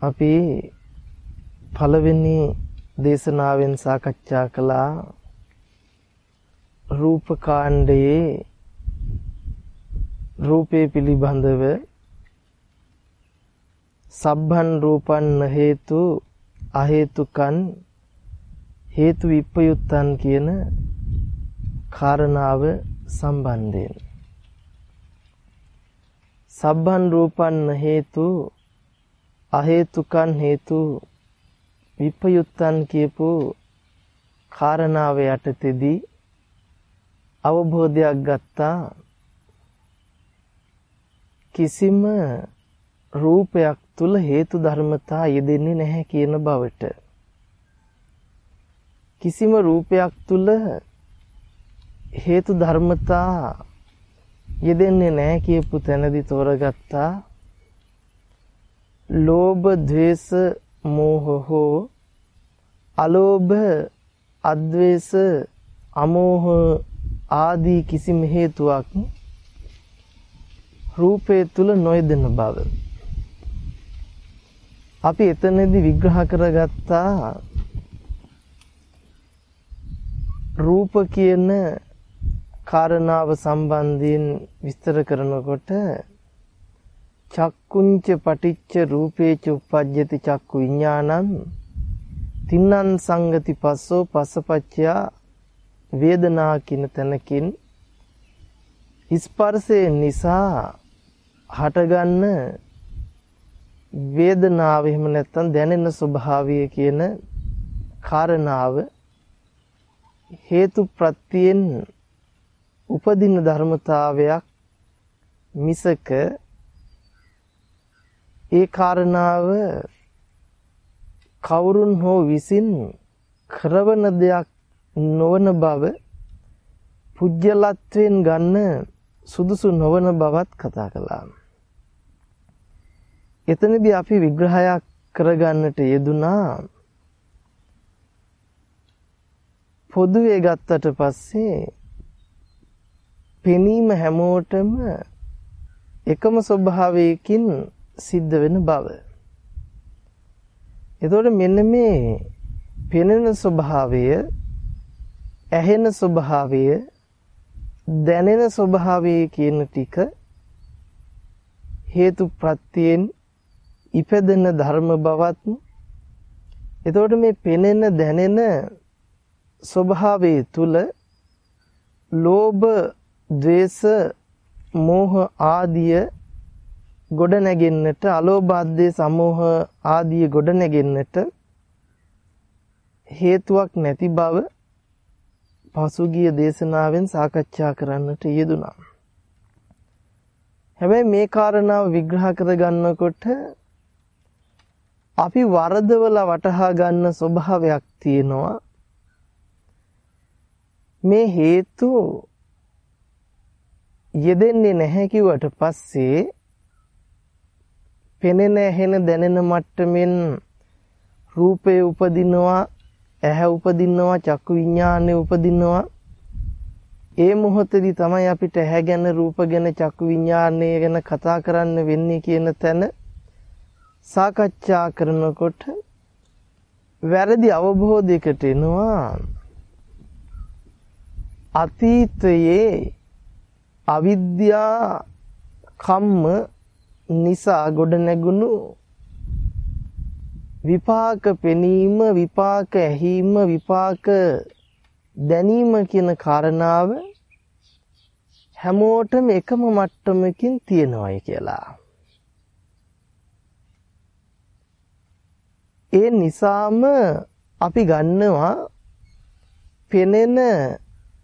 අපි පළවෙනි දේශනාවෙන් සාකච්ඡා කළා රූපකාණ්ඩයේ රූපේ පිළිබඳව සබ්බන් රූපන් හේතු අහේතුකන් හේතු විප්පයුත්තන් කියන කාරණාව සම්බන්ධයෙන්. සබ්බන් රූපන් හේතු අහේතුකන් හේතු විපයුත්තන් කියපු කාරණාව යටතේදී අවබෝධයක් ගත්තා. කිසිම රූපයක් තුල හේතු ධර්මතා යෙදෙන්නේ නැහැ කියන බවට. කිසිම රූපයක් තුල හේතු ධර්මතා යෙදෙන්නේ නැහැ කියපු තැනදී තෝරගත්තා. ලෝභ ද්වේෂ මෝහ හෝ අලෝභ අද්වේෂ අමෝහ ආදී කිසිම හේතුවක් රූපේ තුල නොයදෙන බව. අපි එතනදී විග්‍රහ කරගත්තා රූප කියන කාරණාව සම්බන්ධයෙන් විස්තර කරනකොට චක්කුංච පටිච්ච රූපේච උප්පජ්ජති චක්කු විඥානං තින්නං සංගති පස්සෝ පස්සපච්චයා වේදනා කින තැනකින් ස්පර්ශය නිසා හටගන්න වේදනාව එහෙම නැත්නම් දැනෙන ස්වභාවය කියන කාරණාව හේතු ප්‍රත්‍යයෙන් උපදින ධර්මතාවයක් මිසක ඒ කාරණාව කවුරුන් හෝ විසින් කරවන දෙයක් නොවන බව පුජ්‍යලත්වයෙන් ගන්න සුදුසු නොවන බවත් කතා කළා. එතනදී අපි විග්‍රහයක් කරගන්නට යෙදුනා පොදුවේ ගත්තට පස්සේ පෙනීම හැමෝටම එකම ස්වභාවයකින් සිද්ධ වෙන බව. එතකොට මෙන්න මේ පෙනෙන ස්වභාවය, ඇහෙන ස්වභාවය, දැනෙන ස්වභාවය කියන ටික හේතු ප්‍රත්‍යයෙන් ඉපදෙන ධර්ම බවත් එතකොට මේ පෙනෙන දැනෙන ස්වභාවයේ තුල ලෝභ, ද්වේෂ, මෝහ ආදිය ගොඩ නැගෙන්නට අලෝභ ආදී සමෝහ ආදී ගොඩ නැගෙන්නට හේතුවක් නැති බව පසුගිය දේශනාවෙන් සාකච්ඡා කරන්නට යෙදුණා. හැබැයි මේ කාරණාව විග්‍රහ කරගන්නකොට අපි වරදවලා වටහා ගන්න ස්වභාවයක් තියෙනවා. මේ හේතු යෙදෙන්නේ නැහැ කිව්වට පස්සේ පෙනෙන ඇහෙන දැනෙන මට්ටමින් රූපය උපදිනවා ඇහැ උපදිනවා චක්කු විඥානය උපදිනවා. ඒ මොහොතේදී තමයි අපිට ඇහැ ගැන රූප ගැන චක්කු විඥානය ගැන කතා කරන්න වෙන්නේ කියන තැන සාකච්ඡා කරනකොට වැරදි අවබෝධයකට එනවා. අතීතයේ අවිද්‍යා කම්ම නිසා ගොඩ නැගුණු විපාක පෙනීම විපාක ඇහිීම විපාක දැනීම කියන කාරණාව හැමෝටම එකම මට්ටමකින් තියෙනවායි කියලා. ඒ නිසාම අපි ගන්නවා පෙනෙන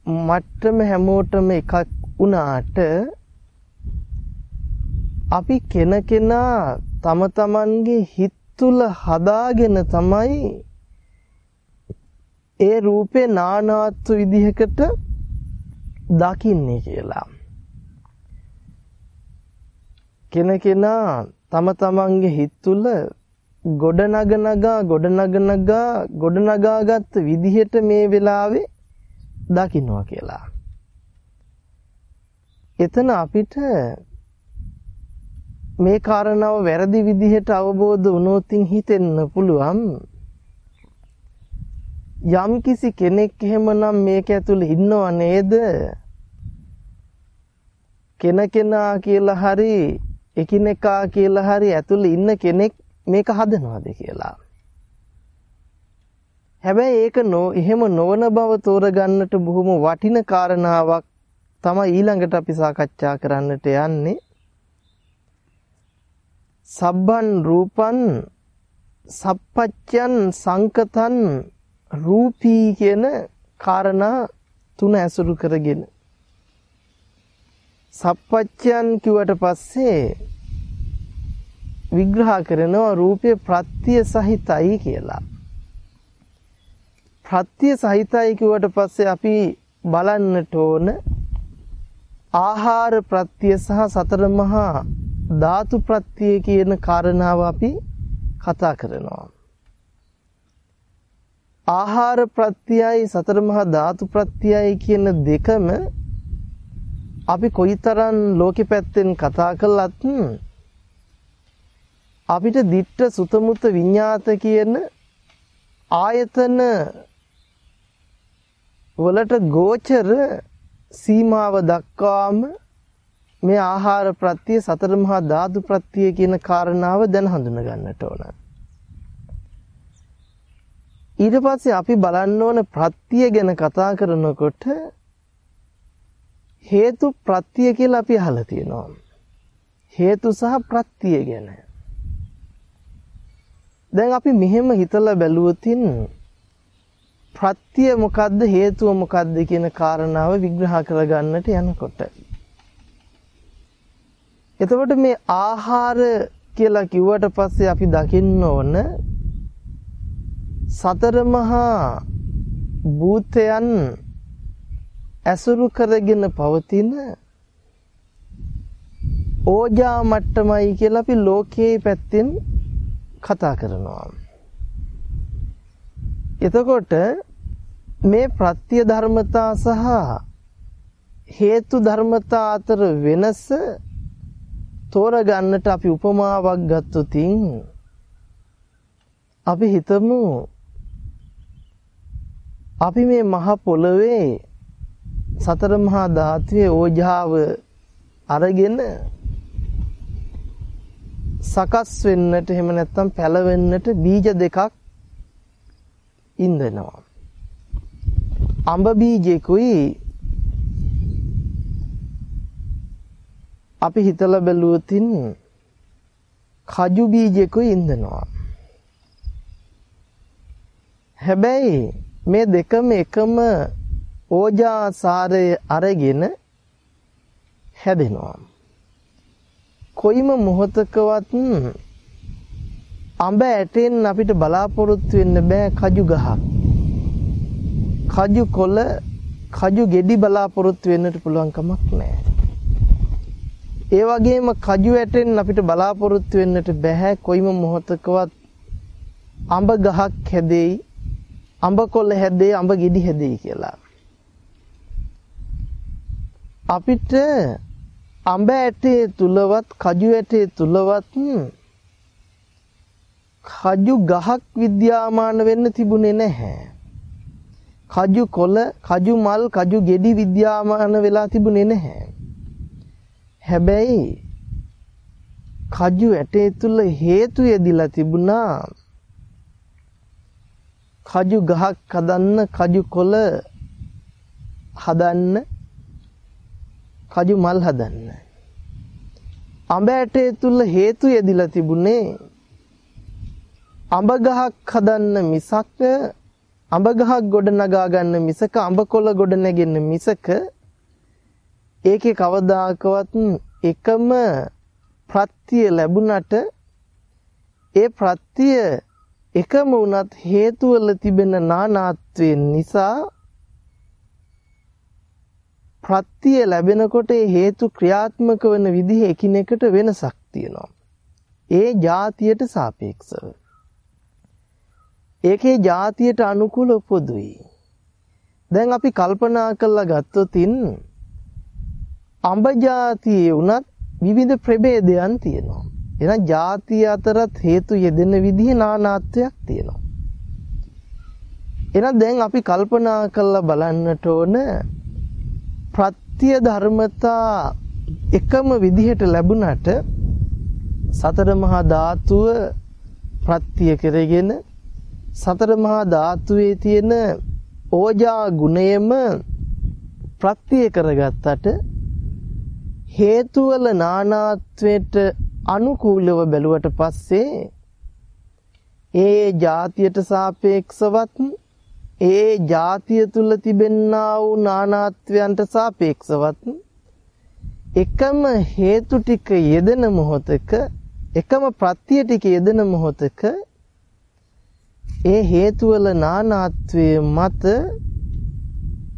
මට්ටම හැමෝටම එකක් වුණාට අපි කෙනකෙනා තම තමන්ගේ හිත තුල හදාගෙන තමයි ඒ රූපේ නානාත්ව විදිහකට දකින්නේ කියලා. කෙනකෙනා තම තමන්ගේ හිත තුල ගොඩනගනගා ගොඩනගනගා ගොඩනගාගත් විදිහට මේ වෙලාවේ දකින්නවා කියලා. එතන අපිට මේ කාරණාව වැරදි විදිහට අවබෝධ වුණොත් හිතෙන්න පුළුවන්. යම් කිසි කෙනෙක් එහෙමනම් මේක ඇතුළේ ඉන්නව නේද? කෙනකෙනා කියලා හරි එකිනෙකා කියලා හරි ඇතුළේ ඉන්න කෙනෙක් මේක හදනවාද කියලා. හැබැයි ඒක නෝ එහෙම නොවන බව තෝරගන්නට බොහොම වටින කාරණාවක් තමයි ඊළඟට අපි සාකච්ඡා කරන්නට යන්නේ. සබ්බන් රූපන් සප්පච්චන් සංකතන් රූපී කියන කාරණා තුන ඇසුරු කරගෙන සප්පච්චයන් කිව්වට පස්සේ විග්‍රහ කරනවා රූපේ ප්‍රත්‍ය සහිතයි කියලා. ප්‍රත්‍ය සහිතයි කිව්වට පස්සේ අපි බලන්නට ඕන ආහාර ප්‍රත්‍ය සහ සතර මහා ධාතු ප්‍රත්‍ය කියන කාරණාව අපි කතා කරනවා. ආහාර ප්‍රත්‍යයයි සතර මහා ධාතු ප්‍රත්‍යයයි කියන දෙකම අපි කොයිතරම් ලෝකෙ පැත්තෙන් කතා කළත් අපිට ditta සුතමුත විඤ්ඤාත කියන ආයතන වලට ගෝචර සීමාව දක්වාම මේ ආහාර ප්‍රත්‍ය සතර මහා ධාතු ප්‍රත්‍ය කියන කාරණාව දැන් හඳුන ගන්නට ඕන. ඊට පස්සේ අපි බලන්න ඕන ප්‍රත්‍ය ගැන කතා කරනකොට හේතු ප්‍රත්‍ය කියලා අපි අහලා තියෙනවා. හේතු සහ ප්‍රත්‍ය ගැන. දැන් අපි මෙහෙම හිතලා බැලුවොතින් ප්‍රත්‍ය මොකද්ද හේතුව මොකද්ද කියන කාරණාව විග්‍රහ කරගන්නට යනකොට එතකොට මේ ආහාර කියලා කිව්වට පස්සේ අපි දකින්න ඕන සතර මහා භූතයන් ඇසුරු කරගෙන පවතින ඕජා මට්ටමයි කියලා අපි ලෝකයේ පැත්තෙන් කතා කරනවා. එතකොට මේ ප්‍රත්‍ය ධර්මතා සහ හේතු ධර්මතා අතර වෙනස තෝරගන්නට අපි උපමාවක් ගත්තොතින් අපි හිතමු අපි මේ මහ පොළවේ සතර මහා ධාතුවේ ඕජාව අරගෙන සකස් වෙන්නට එහෙම නැත්නම් පැලවෙන්නට බීජ දෙකක් ඉන්දනවා. අඹ බීජෙකුයි අපි හිතලා බැලුවොතින් කජු බීජෙකුයි ඉන්දනවා. හැබැයි මේ දෙකම එකම ඕජාසාරය අරගෙන හැදෙනවා. කොයිම මොහතකවත් අඹ ඇටෙන් අපිට බලාපොරොත්තු වෙන්න බෑ කජු ගහක්. කජු කොළ කජු ගෙඩි බලාපොරොත්තු වෙන්නට පුළුවන් කමක් නෑ. ඒ වගේම කජු ඇටෙන් අපිට බලාපොරොත්තු වෙන්නට බෑ කොයිම මොහොතකවත් අඹ ගහක් හැදෙයි අඹ කොළ හැදෙයි අඹ ගෙඩි හැදෙයි කියලා. අපිට අඹ ඇටේ තුලවත් කජු ඇටේ තුලවත් කජු ගහක් විද්‍යාමාන වෙන්න තිබුණේ නැහැ. කජු කොළ, කජු මල්, කජු ගෙඩි විද්‍යාමාන වෙලා තිබුණේ නැහැ. හැබැයි කජු ඇටේ තුල හේතු යෙදිලා තිබුණා. කජු ගහක් හදන්න කජු කොළ හදන්න කජු මල් හදන්න. අඹ ඇටේ තුල හේතු යෙදිලා තිබුණේ අඹ ගහක් හදන්න මිසක් අඹ ගහක් ගොඩ නගා ගන්න මිසක අඹ කොළ ගොඩ නැගෙන්න මිසක ඒකේ කවදාකවත් එකම ප්‍රත්‍ය ලැබුණට ඒ ප්‍රත්‍ය එකම වුණත් හේතු වල තිබෙන නානාත්වයෙන් නිසා ප්‍රත්‍ය ලැබෙනකොට ඒ හේතු ක්‍රියාත්මක වන විදිහ එකිනෙකට වෙනසක් තියෙනවා. ඒ જાතියට සාපේක්ෂව. ඒකේ જાතියට අනුකූල පොදුයි. දැන් අපි කල්පනා කරලා ගත්තොතින් අඹ જાතියේ උනත් විවිධ ප්‍රභේදයන් තියෙනවා. එහෙනම් ಜಾතිය අතරත් හේතු යෙදෙන විදිහ නානාත්වයක් තියෙනවා. එහෙනම් දැන් අපි කල්පනා කරලා බලන්නට ඕන ප්‍රත්‍ය ධර්මතා එකම විදිහට ලැබුණට සතර මහා ධාතුව ප්‍රත්‍ය කරගෙන සතර මහා ධාතුවේ තියෙන ඕජා ගුණයම ප්‍රත්‍ය කරගත්තට හේතුවල නානාත්වයට අනුකූලව බැලුවට පස්සේ ඒ જાතියට සාපේක්ෂවත් ඒ જાතිය තුල තිබෙන්නා වූ නානාත්වයන්ට සාපේක්ෂවත් එකම හේතු ටික යෙදෙන මොහොතක එකම ප්‍රත්‍ය ටික යෙදෙන මොහොතක ඒ හේතුවල නානාත්වයේ මත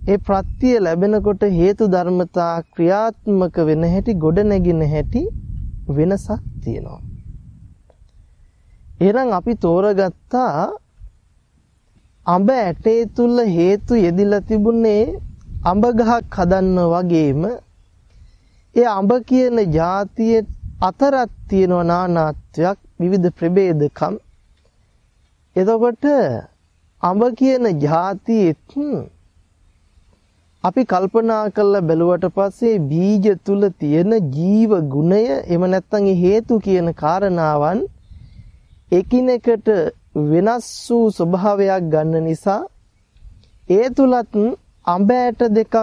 ඒ ප්‍රත්‍ය ලැබෙනකොට හේතු ධර්මතා ක්‍රියාත්මක වෙන හැටි ගොඩ නැගින හැටි වෙනසක් තියෙනවා. එහෙනම් අපි තෝරගත්තා අඹ ඇටේ තුල හේතු යෙදිලා තිබුණේ අඹ ගහක් හදන්න වගේම ඒ අඹ කියන જાතිය අතරක් තියෙන නානාත්වයක් විවිධ ප්‍රභේදකම් එතකොට අඹ කියන જાතියෙත් අපි කල්පනා කරලා බැලුවට පස්සේ බීජ තුල තියෙන ජීව ගුණය එහෙම නැත්නම් හේතු කියන කාරණාවන් එකිනෙකට වෙනස් වූ ස්වභාවයක් ගන්න නිසා ඒ තුලත් අඹ ඇට දෙකක්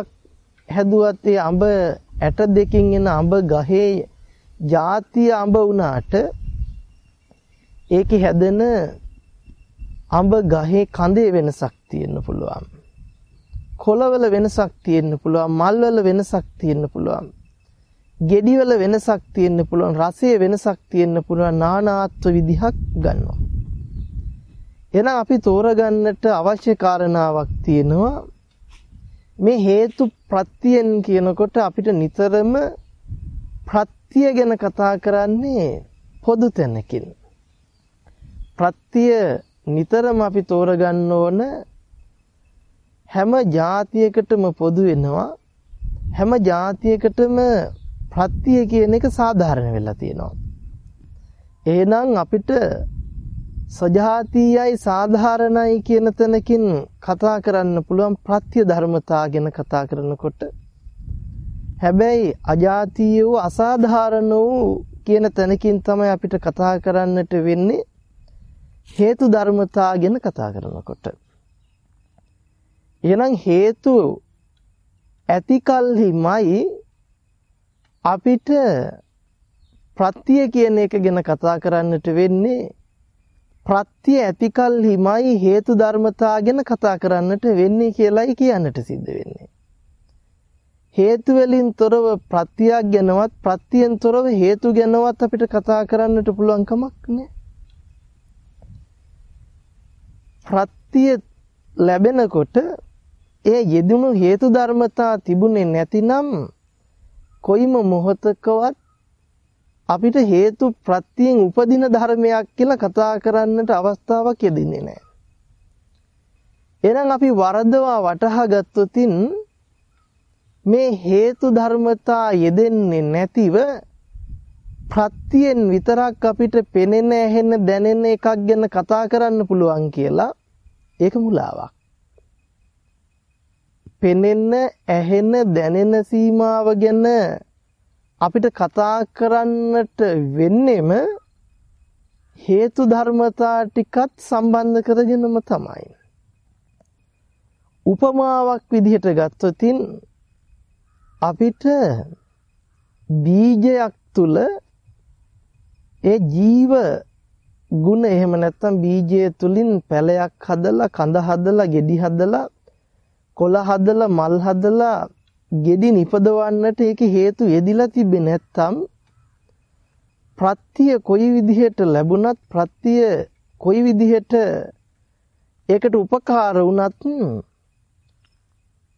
හැදුවත් ඒ අඹ ඇට දෙකින් එන අඹ ගහේ ಜಾතිය අඹ වුණාට ඒකේ හැදෙන අඹ ගහේ කඳේ වෙනසක් තියෙන්න පුළුවන්. කොළවල වෙනසක් තියෙන්න පුළුවන් මල්වල වෙනසක් තියෙන්න පුළුවන් ගෙඩිවල වෙනසක් තියෙන්න පුළුවන් රසයේ වෙනසක් තියෙන්න පුළුවන් නානාත්ව විදිහක් ගන්නවා. එහෙනම් අපි තෝරගන්නට අවශ්‍ය කාරණාවක් තියෙනවා. මේ හේතු ප්‍රත්‍යයෙන් කියනකොට අපිට නිතරම ප්‍රත්‍ය ගැන කතා කරන්නේ පොදු තැනකින්. ප්‍රත්‍ය නිතරම අපි තෝරගන්න ඕන හැම જાතියකටම පොදු වෙනවා. හැම જાතියකටම ප්‍රත්‍ය කියන එක සාධාරණ වෙලා තියෙනවා. එහෙනම් අපිට සජාතීයයි සාධාරණයි කියන තැනකින් කතා කරන්න පුළුවන් ප්‍රත්‍ය ධර්මතා ගැන කතා කරනකොට හැබැයි අජාතීය වූ අසාධාරණ වූ කියන තැනකින් තමයි අපිට කතා කරන්නට වෙන්නේ හේතු ධර්මතා ගැන කතා කරනකොට. එහෙනම් හේතු ඇතිකල්හිමයි අපිට ප්‍රත්‍ය කියන එක ගැන කතා කරන්නට වෙන්නේ ප්‍රත්‍ය ඇතිකල්හිමයි හේතු ධර්මතා ගැන කතා කරන්නට වෙන්නේ කියලයි කියන්නට සිද්ධ වෙන්නේ. හේතු වලින් තොරව ප්‍රත්‍යක් ගැනවත් ප්‍රත්‍යයෙන් තොරව හේතු ගැනවත් අපිට කතා කරන්නට පුළුවන් කමක් නැහැ. ප්‍රත්‍ය ලැබෙනකොට ඒ යෙදුණු හේතු ධර්මතා තිබුණේ නැතිනම් කොයිම මොහතකවත් අපිට හේතු ප්‍රත්‍යයෙන් උපදින ධර්මයක් කියලා කතා කරන්නට අවස්ථාවක් යෙදෙන්නේ නැහැ. එහෙනම් අපි වරදවා වටහා ගත්තොතින් මේ හේතු ධර්මතා යෙදෙන්නේ නැතිව ප්‍රත්‍යයෙන් විතරක් අපිට පෙනෙන ඇහෙන දැනෙන එකක් ගැන කතා කරන්න පුළුවන් කියලා ඒක මුලාවක්. පෙනෙන්න, ඇහෙන, දැනෙන සීමාව ගැන අපිට කතා කරන්නට වෙන්නෙම හේතු ධර්මතා ටිකත් සම්බන්ධ කරගෙනම තමයි. උපමාවක් විදිහට ගත්තොතින් අපිට බීජයක් තුල ඒ ජීව ಗುಣ එහෙම නැත්නම් බීජය තුලින් පැලයක් හදලා කඳ හදලා ගෙඩි හදලා කොළ හදලා මල් හදලා ගෙඩි නිපදවන්නට ඒක හේතු යෙදිලා තිබෙ නැත්නම් ප්‍රත්‍ය කොයි විදිහට ලැබුණත් ප්‍රත්‍ය කොයි විදිහට ඒකට උපකාර වුණත්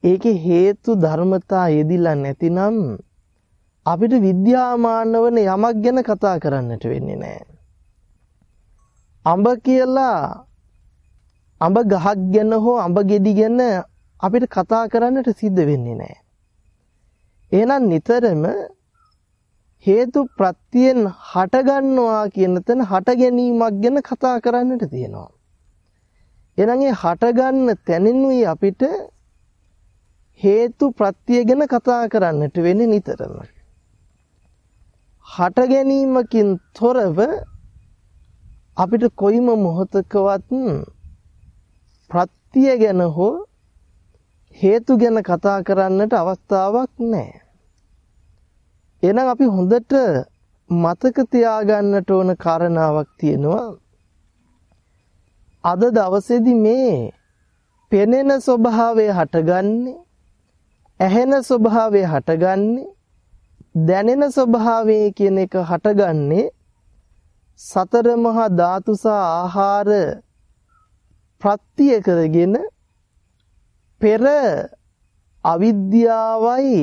ඒකේ හේතු ධර්මතා යෙදිලා නැතිනම් අපිට විද්‍යාමාන වන යමක් ගැන කතා කරන්නට වෙන්නේ නැහැ. අඹ කියලා අඹ ගහක් ගැන හෝ අඹ ගෙඩි ගැන අපිට කතා කරන්නට සිද්ධ වෙන්නේ නැහැ. එහෙනම් නිතරම හේතු ප්‍රත්‍යයෙන් හටගන්නවා කියන තැන හට ගැනීමක් ගැන කතා කරන්නට තියෙනවා. එහෙනම් ඒ හටගන්න තැනිනුයි අපිට හේතු ප්‍රත්‍ය ගැන කතා කරන්නට වෙන්නේ නිතරම. හට ගැනීමකින් තොරව අපිට කොයිම මොහොතකවත් ප්‍රත්‍ය ගැන හෝ හේතු ගැන කතා කරන්නට අවස්ථාවක් නැහැ. එහෙනම් අපි හොඳට මතක තියාගන්නට ඕන කාරණාවක් තියෙනවා. අද දවසේදී මේ පෙනෙන ස්වභාවය හටගන්නේ ඇහෙන ස්වභාවය හටගන්නේ දැනෙන ස්වභාවය කියන එක හටගන්නේ සතර මහා ධාතු සහ ආහාර ප්‍රත්‍ය කරගෙන පෙර අවිද්‍යාවයි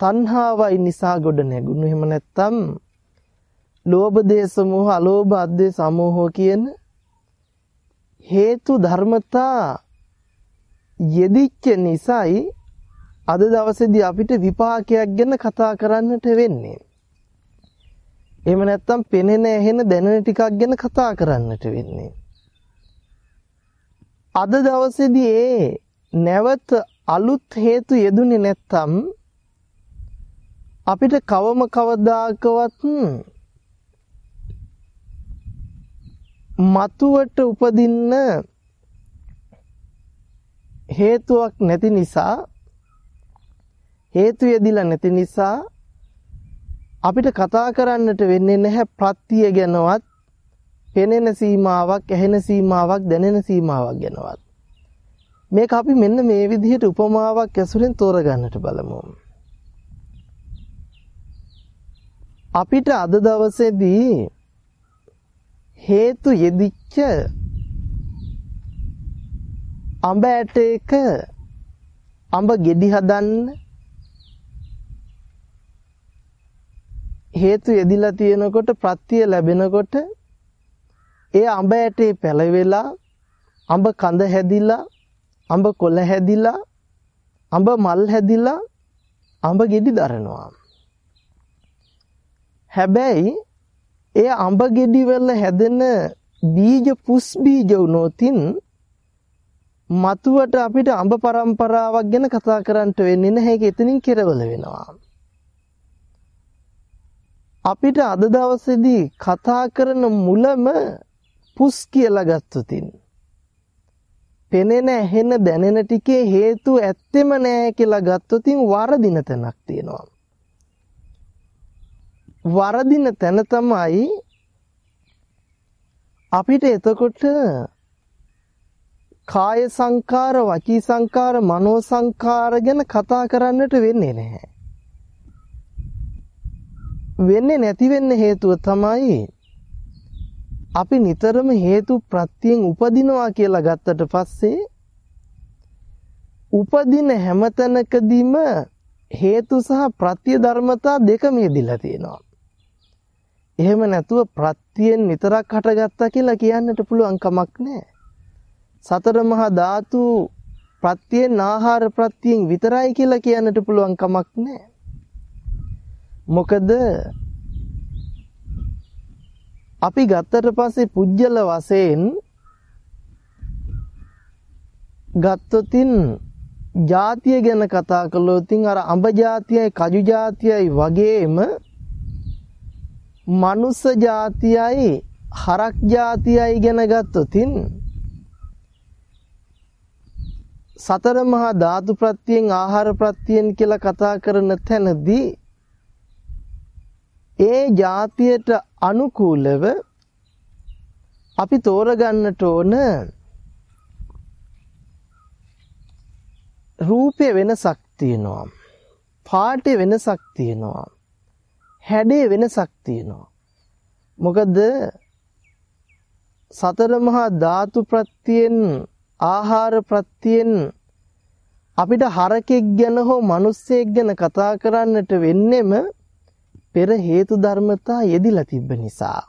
තණ්හාවයි නිසා ගොඩ නැගුණු එහෙම නැත්නම් ලෝභ දේශ මොහ අලෝභ අද්දේ සමෝහ කියන හේතු ධර්මතා යෙදිච්ච නිසායි අද දවසේදී අපිට විපාකයක් ගැන කතා කරන්නට වෙන්නේ. එහෙම නැත්නම් පෙනෙන ඇහෙන දැනෙන ටිකක් ගැන කතා කරන්නට වෙන්නේ. අද දවසේදී ඒ නැවත අලුත් හේතු යෙදුනේ නැත්නම් අපිට කවම කවදාකවත් මතුවට උපදින්න හේතුවක් නැති නිසා හේතු යෙදිලා නැති නිසා අපිට කතා කරන්නට වෙන්නේ නැහැ ප්‍රත්‍ය ගැනවත් පෙනෙන සීමාවක් ඇහෙන සීමාවක් දැනෙන සීමාවක් ගැනවත්. මේක අපි මෙන්න මේ විදිහට උපමාවක් ඇසුරෙන් තෝරගන්නට බලමු. අපිට අද දවසේදී හේතු යෙදිච්ච අඹ ඇටයක අඹ ගෙඩි හදන්න හේතු යෙදිලා තියෙනකොට ප්‍රත්‍ය ලැබෙනකොට ඒ අඹ ඇටේ පැලවෙලා අඹ කඳ හැදිලා අඹ කොළ හැදිලා අඹ මල් හැදිලා අඹ ගෙඩි දරනවා. හැබැයි ඒ අඹ ගෙඩි වල හැදෙන බීජ පුස් බීජ වුණොතින් මතුවට අපිට අඹ પરම්පරාවක් ගැන කතා කරන්නට වෙන්නේ නැහැ ඒක එතනින් කෙරවල වෙනවා. අපිට අද දවසේදී කතා කරන මුලම පුස් කියලා ගත්තොතින් පෙනෙන ඇහෙන දැනෙන ටිකේ හේතු ඇත්තෙම නෑ කියලා ගත්තොතින් වරදින තැනක් තියෙනවා. වරදින තැන තමයි අපිට එතකොට කාය සංකාර, වචී සංකාර, මනෝ සංකාර ගැන කතා කරන්නට වෙන්නේ නැහැ. වෙන්නේ නැති වෙන්න හේතුව තමයි අපි නිතරම හේතු ප්‍රත්‍යයෙන් උපදිනවා කියලා ගත්තට පස්සේ උපදින හැමතැනකදීම හේතු සහ ප්‍රත්‍ය ධර්මතා දෙකම යෙදিলা තියෙනවා. එහෙම නැතුව ප්‍රත්‍යයෙන් විතරක් හටගත්තා කියලා කියන්නට පුළුවන් කමක් නැහැ. සතර මහා ධාතු ප්‍රත්‍යයෙන් ආහාර ප්‍රත්‍යයෙන් විතරයි කියලා කියන්නට පුළුවන් කමක් නැහැ. මොකද අපි ගත්තට පස්සේ පුජ්‍යල වශයෙන් ගත්තොතින් ಜಾතිය ගැන කතා කළොතින් අර අඹ జాතියයි කජු జాතියයි වගේම මනුස්ස జాතියයි හරක් జాතියයි ගැන ගත්තොතින් සතර මහා ධාතු ප්‍රත්‍යයෙන් ආහාර ප්‍රත්‍යයෙන් කියලා කතා කරන තැනදී ඒ જાතියට අනුකූලව අපි තෝරගන්නට ඕන රූපේ වෙනසක් තියෙනවා. පාටේ වෙනසක් තියෙනවා. හැඩේ වෙනසක් තියෙනවා. මොකද සතර මහා ධාතු ප්‍රත්‍යයෙන් ආහාර ප්‍රත්‍යයෙන් අපිට හරකෙක් ගැන හෝ මිනිස්සෙක් ගැන කතා කරන්නට වෙන්නෙම පෙර හේතු ධර්මතා යෙදිලා තිබ්බ නිසා.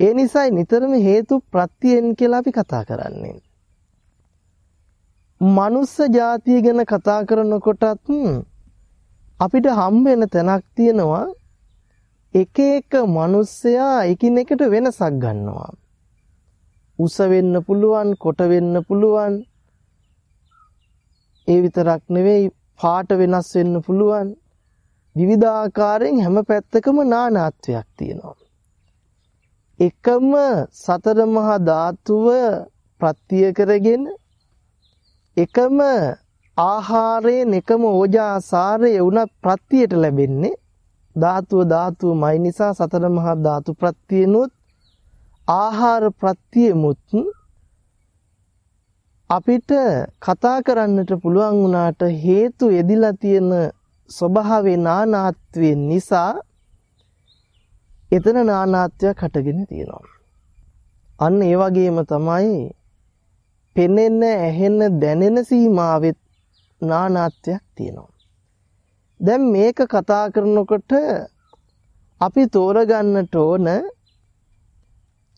ඒ නිසායි නිතරම හේතු ප්‍රත්‍යයෙන් කියලා අපි කතා කරන්නේ. මනුස්ස జాතිය ගැන කතා කරනකොටත් අපිට හම්බ වෙන තැනක් තියෙනවා එක එක මිනිස්සයා එකිනෙකට වෙනසක් ගන්නවා. උස වෙන්න පුළුවන්, කොට වෙන්න පුළුවන්. ඒ විතරක් නෙවෙයි පාට වෙනස් වෙන්න පුළුවන්. විවිධාකාරයෙන් හැම පැත්තකම නානාත්වයක් තියෙනවා. එකම සතර මහා ධාතුව ප්‍රත්‍ය කරගෙන එකම ආහාරයෙන් එකම ඕජාසාරය වුණත් ප්‍රත්‍යයට ලැබෙන්නේ ධාතුව ධාතුවමයි නිසා සතර මහා ධාතු ප්‍රත්‍යනුත් ආහාර ප්‍රත්‍යෙමුත් අපිට කතා කරන්නට පුළුවන් වුණාට හේතු එදිලා තියෙන ස්වභාවේ නානාත්වය නිසා එතන නානාත්වයක් හටගෙන තියෙනවා. අන්න ඒ වගේම තමයි පෙනෙන, ඇහෙන, දැනෙන සීමාවෙත් නානාත්වයක් තියෙනවා. දැන් මේක කතා කරනකොට අපි තෝරගන්නට ඕන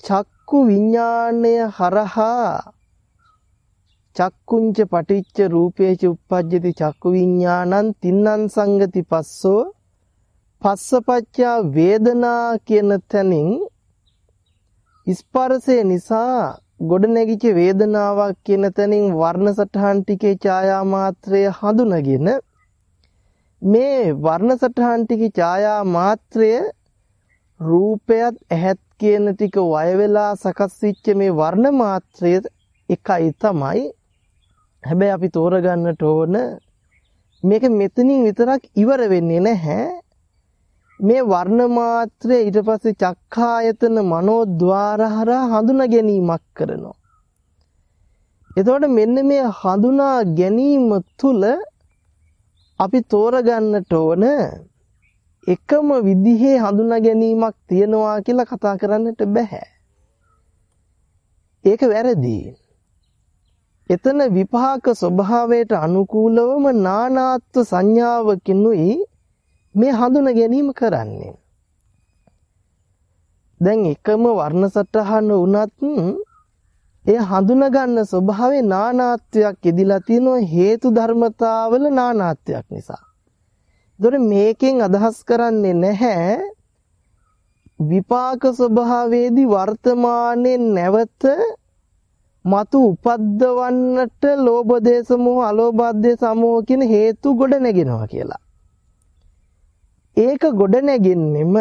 චක්කු විඥාණය හරහා චක්කුංච පටිච්ච රූපේච උප්පජ්ජති චක්කු විඥානං තින්නං සංගති පස්සෝ. පස්සපච්චා වේදනා කියන තැනින් ස්පර්ශය නිසා ගොඩනැගිච්ච වේදනාවක් කියන තැනින් වර්ණ සටහන් ටිකේ ඡායා මාත්‍රය හඳුනගෙන මේ වර්ණ සටහන් ටිකේ ඡායා මාත්‍රය රූපයත් ඇහත් කියන ටික වය වෙලා සකස් වෙච්ච මේ වර්ණ මාත්‍රය එකයි තමයි හැබැයි අපි තෝරගන්නට ඕන මේක මෙතනින් විතරක් ඉවර වෙන්නේ නැහැ මේ වර්ණ මාත්‍රය ඊට පස්සේ චක්ඛායතන මනෝද්වාර හරහා හඳුනා ගැනීමක් කරනවා. එතකොට මෙන්න මේ හඳුනා ගැනීම තුල අපි තෝරගන්නට ඕන එකම විදිහේ හඳුනා ගැනීමක් තියනවා කියලා කතා කරන්නට බෑ. ඒක වැරදි. එතන විපාක ස්වභාවයට අනුකූලවම නානාත්ව සංඥාවකිනුයි මේ හඳුනා ගැනීම කරන්නේ. දැන් එකම වර්ණ සටහන වුණත් ඒ හඳුනා ගන්න ස්වභාවයේ නානාත්වයක් ඉදිලා තියෙනවා හේතු ධර්මතාවල නානාත්වයක් නිසා. ඒතොර මේකෙන් අදහස් කරන්නේ නැහැ විපාක ස්වභාවයේදී වර්තමානයේ නැවත මතු උපද්දවන්නට ලෝභ දේශ මොහ අලෝභ දේශ සමෝහ කියන හේතු ගොඩ නැගෙනවා කියලා. ඒක ගොඩ නැගෙන්නෙම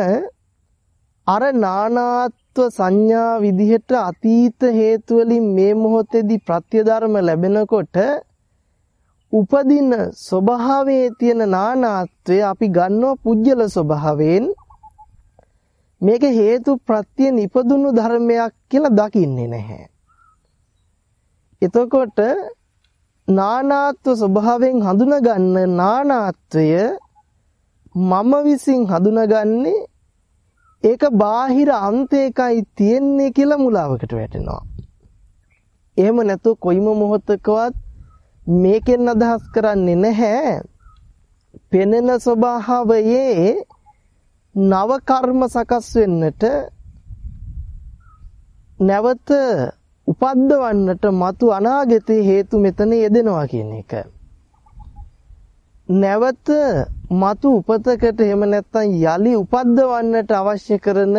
අර නානාත්ව සංඥා විදිහට අතීත හේතු වලින් මේ මොහොතේදී ප්‍රත්‍යධර්ම ලැබෙනකොට උපදින ස්වභාවයේ තියෙන නානාත්වය අපි ගන්නව පුජ්‍යල ස්වභාවයෙන් මේක හේතු ප්‍රත්‍ය නිපදුණු ධර්මයක් කියලා දකින්නේ නැහැ. එතකොට නානාත්ව ස්වභාවයෙන් හඳුනා ගන්න නානාත්වය මම විසින් හඳුනාගන්නේ ඒක බාහිර අන්තයකයි තියෙන්නේ කියලා මුලාවකට වැටෙනවා. එහෙම නැතු කොයිම මොහොතකවත් මේකෙන් අදහස් කරන්නේ නැහැ පෙනෙන ස්වභාවයේ නව කර්ම සකස් වෙන්නට නැවත උපද්දවන්නට මතු අනාගතේ හේතු මෙතන යෙදෙනවා කියන එක. නැවත මතු උපතකට එහෙම නැත්නම් යලි උපද්දවන්නට අවශ්‍ය කරන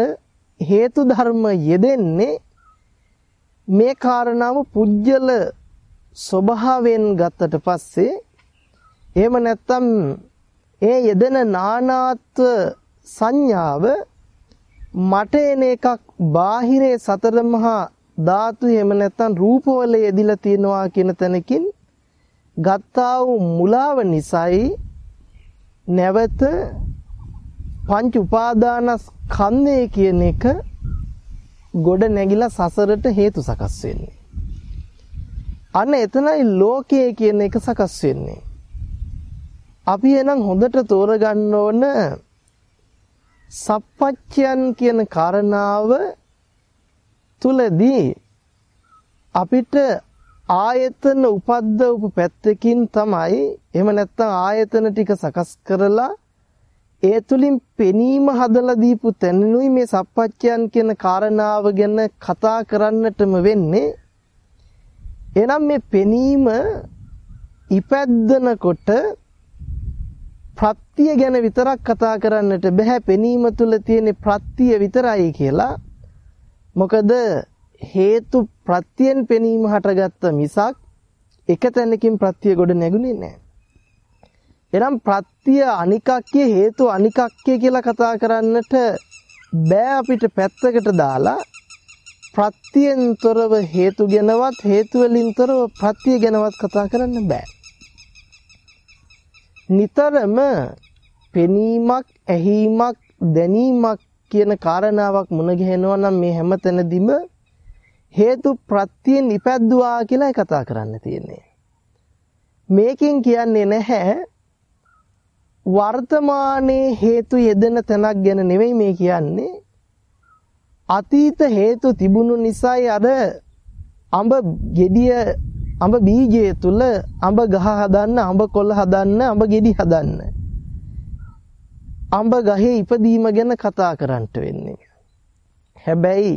හේතු ධර්ම යෙදෙන්නේ මේ කාරණාව පුජ්‍යල ස්වභාවයෙන් ගත්තට පස්සේ එහෙම නැත්නම් ඒ යෙදෙන නානාත්ව සංඥාව මට එන එකක් බාහිරේ සතර මහා ධාතු එහෙම නැත්නම් රූපවල යෙදිලා තියෙනවා කියන තැනකින් ගත්තා වූ මුලාව නිසායි නැවත පංච උපාදානස්කන්ධය කියන එක ගොඩ නැගිලා සසරට හේතු සකස් වෙන්නේ. අන්න එතනයි ලෝකය කියන එක සකස් වෙන්නේ. අපි එනම් හොඳට තෝරගන්න ඕන සප්පච්චයන් කියන කාරණාව තුලදී අපිට ආයතන උපද්දවපු පැත්තකින් තමයි එහෙම නැත්නම් ආයතන ටික සකස් කරලා ඒ තුලින් පෙනීම හදලා දීපු තැනනුයි මේ සප්පච්චයන් කියන කාරණාව ගැන කතා කරන්නටම වෙන්නේ. එනම් මේ පෙනීම ඉපැද්දනකොට ප්‍රත්‍ය ගැන විතරක් කතා කරන්නට බෑ. පෙනීම තුල තියෙන ප්‍රත්‍ය විතරයි කියලා මොකද හේතු ප්‍රත්‍යයෙන් පෙනීම හටගත්ත මිසක් එක තැනකින් ප්‍රත්‍ය ගොඩ නැගුණේ නැහැ. එනම් ප්‍රත්‍ය අනිකක්ය හේතු අනිකක්ය කියලා කතා කරන්නට බෑ අපිට පැත්තකට දාලා ප්‍රත්‍යයෙන් තොරව හේතු ගැනවත් හේතු වලින් තොරව ප්‍රත්‍ය ගැනවත් කතා කරන්න බෑ. නිතරම පෙනීමක් ඇහිීමක් දැනීමක් කියන කාරණාවක් මුණ ගැහෙනවා නම් මේ හැම තැනදීම හේතු ප්‍රත්‍යයෙන් ඉපැද්දුවා කියලා කතා කරන්න තියෙන්නේ. මේකෙන් කියන්නේ නැහැ වර්තමානයේ හේතු යෙදෙන තැනක් ගැන නෙවෙයි මේ කියන්නේ අතීත හේතු තිබුණු නිසායි අර අඹ gediya අඹ බීජය තුල අඹ ගහ හදන්න, අඹ කොළ හදන්න, අඹ ගෙඩි හදන්න. අඹ ගහේ ඉපදීම ගැන කතා කරන්නට වෙන්නේ. හැබැයි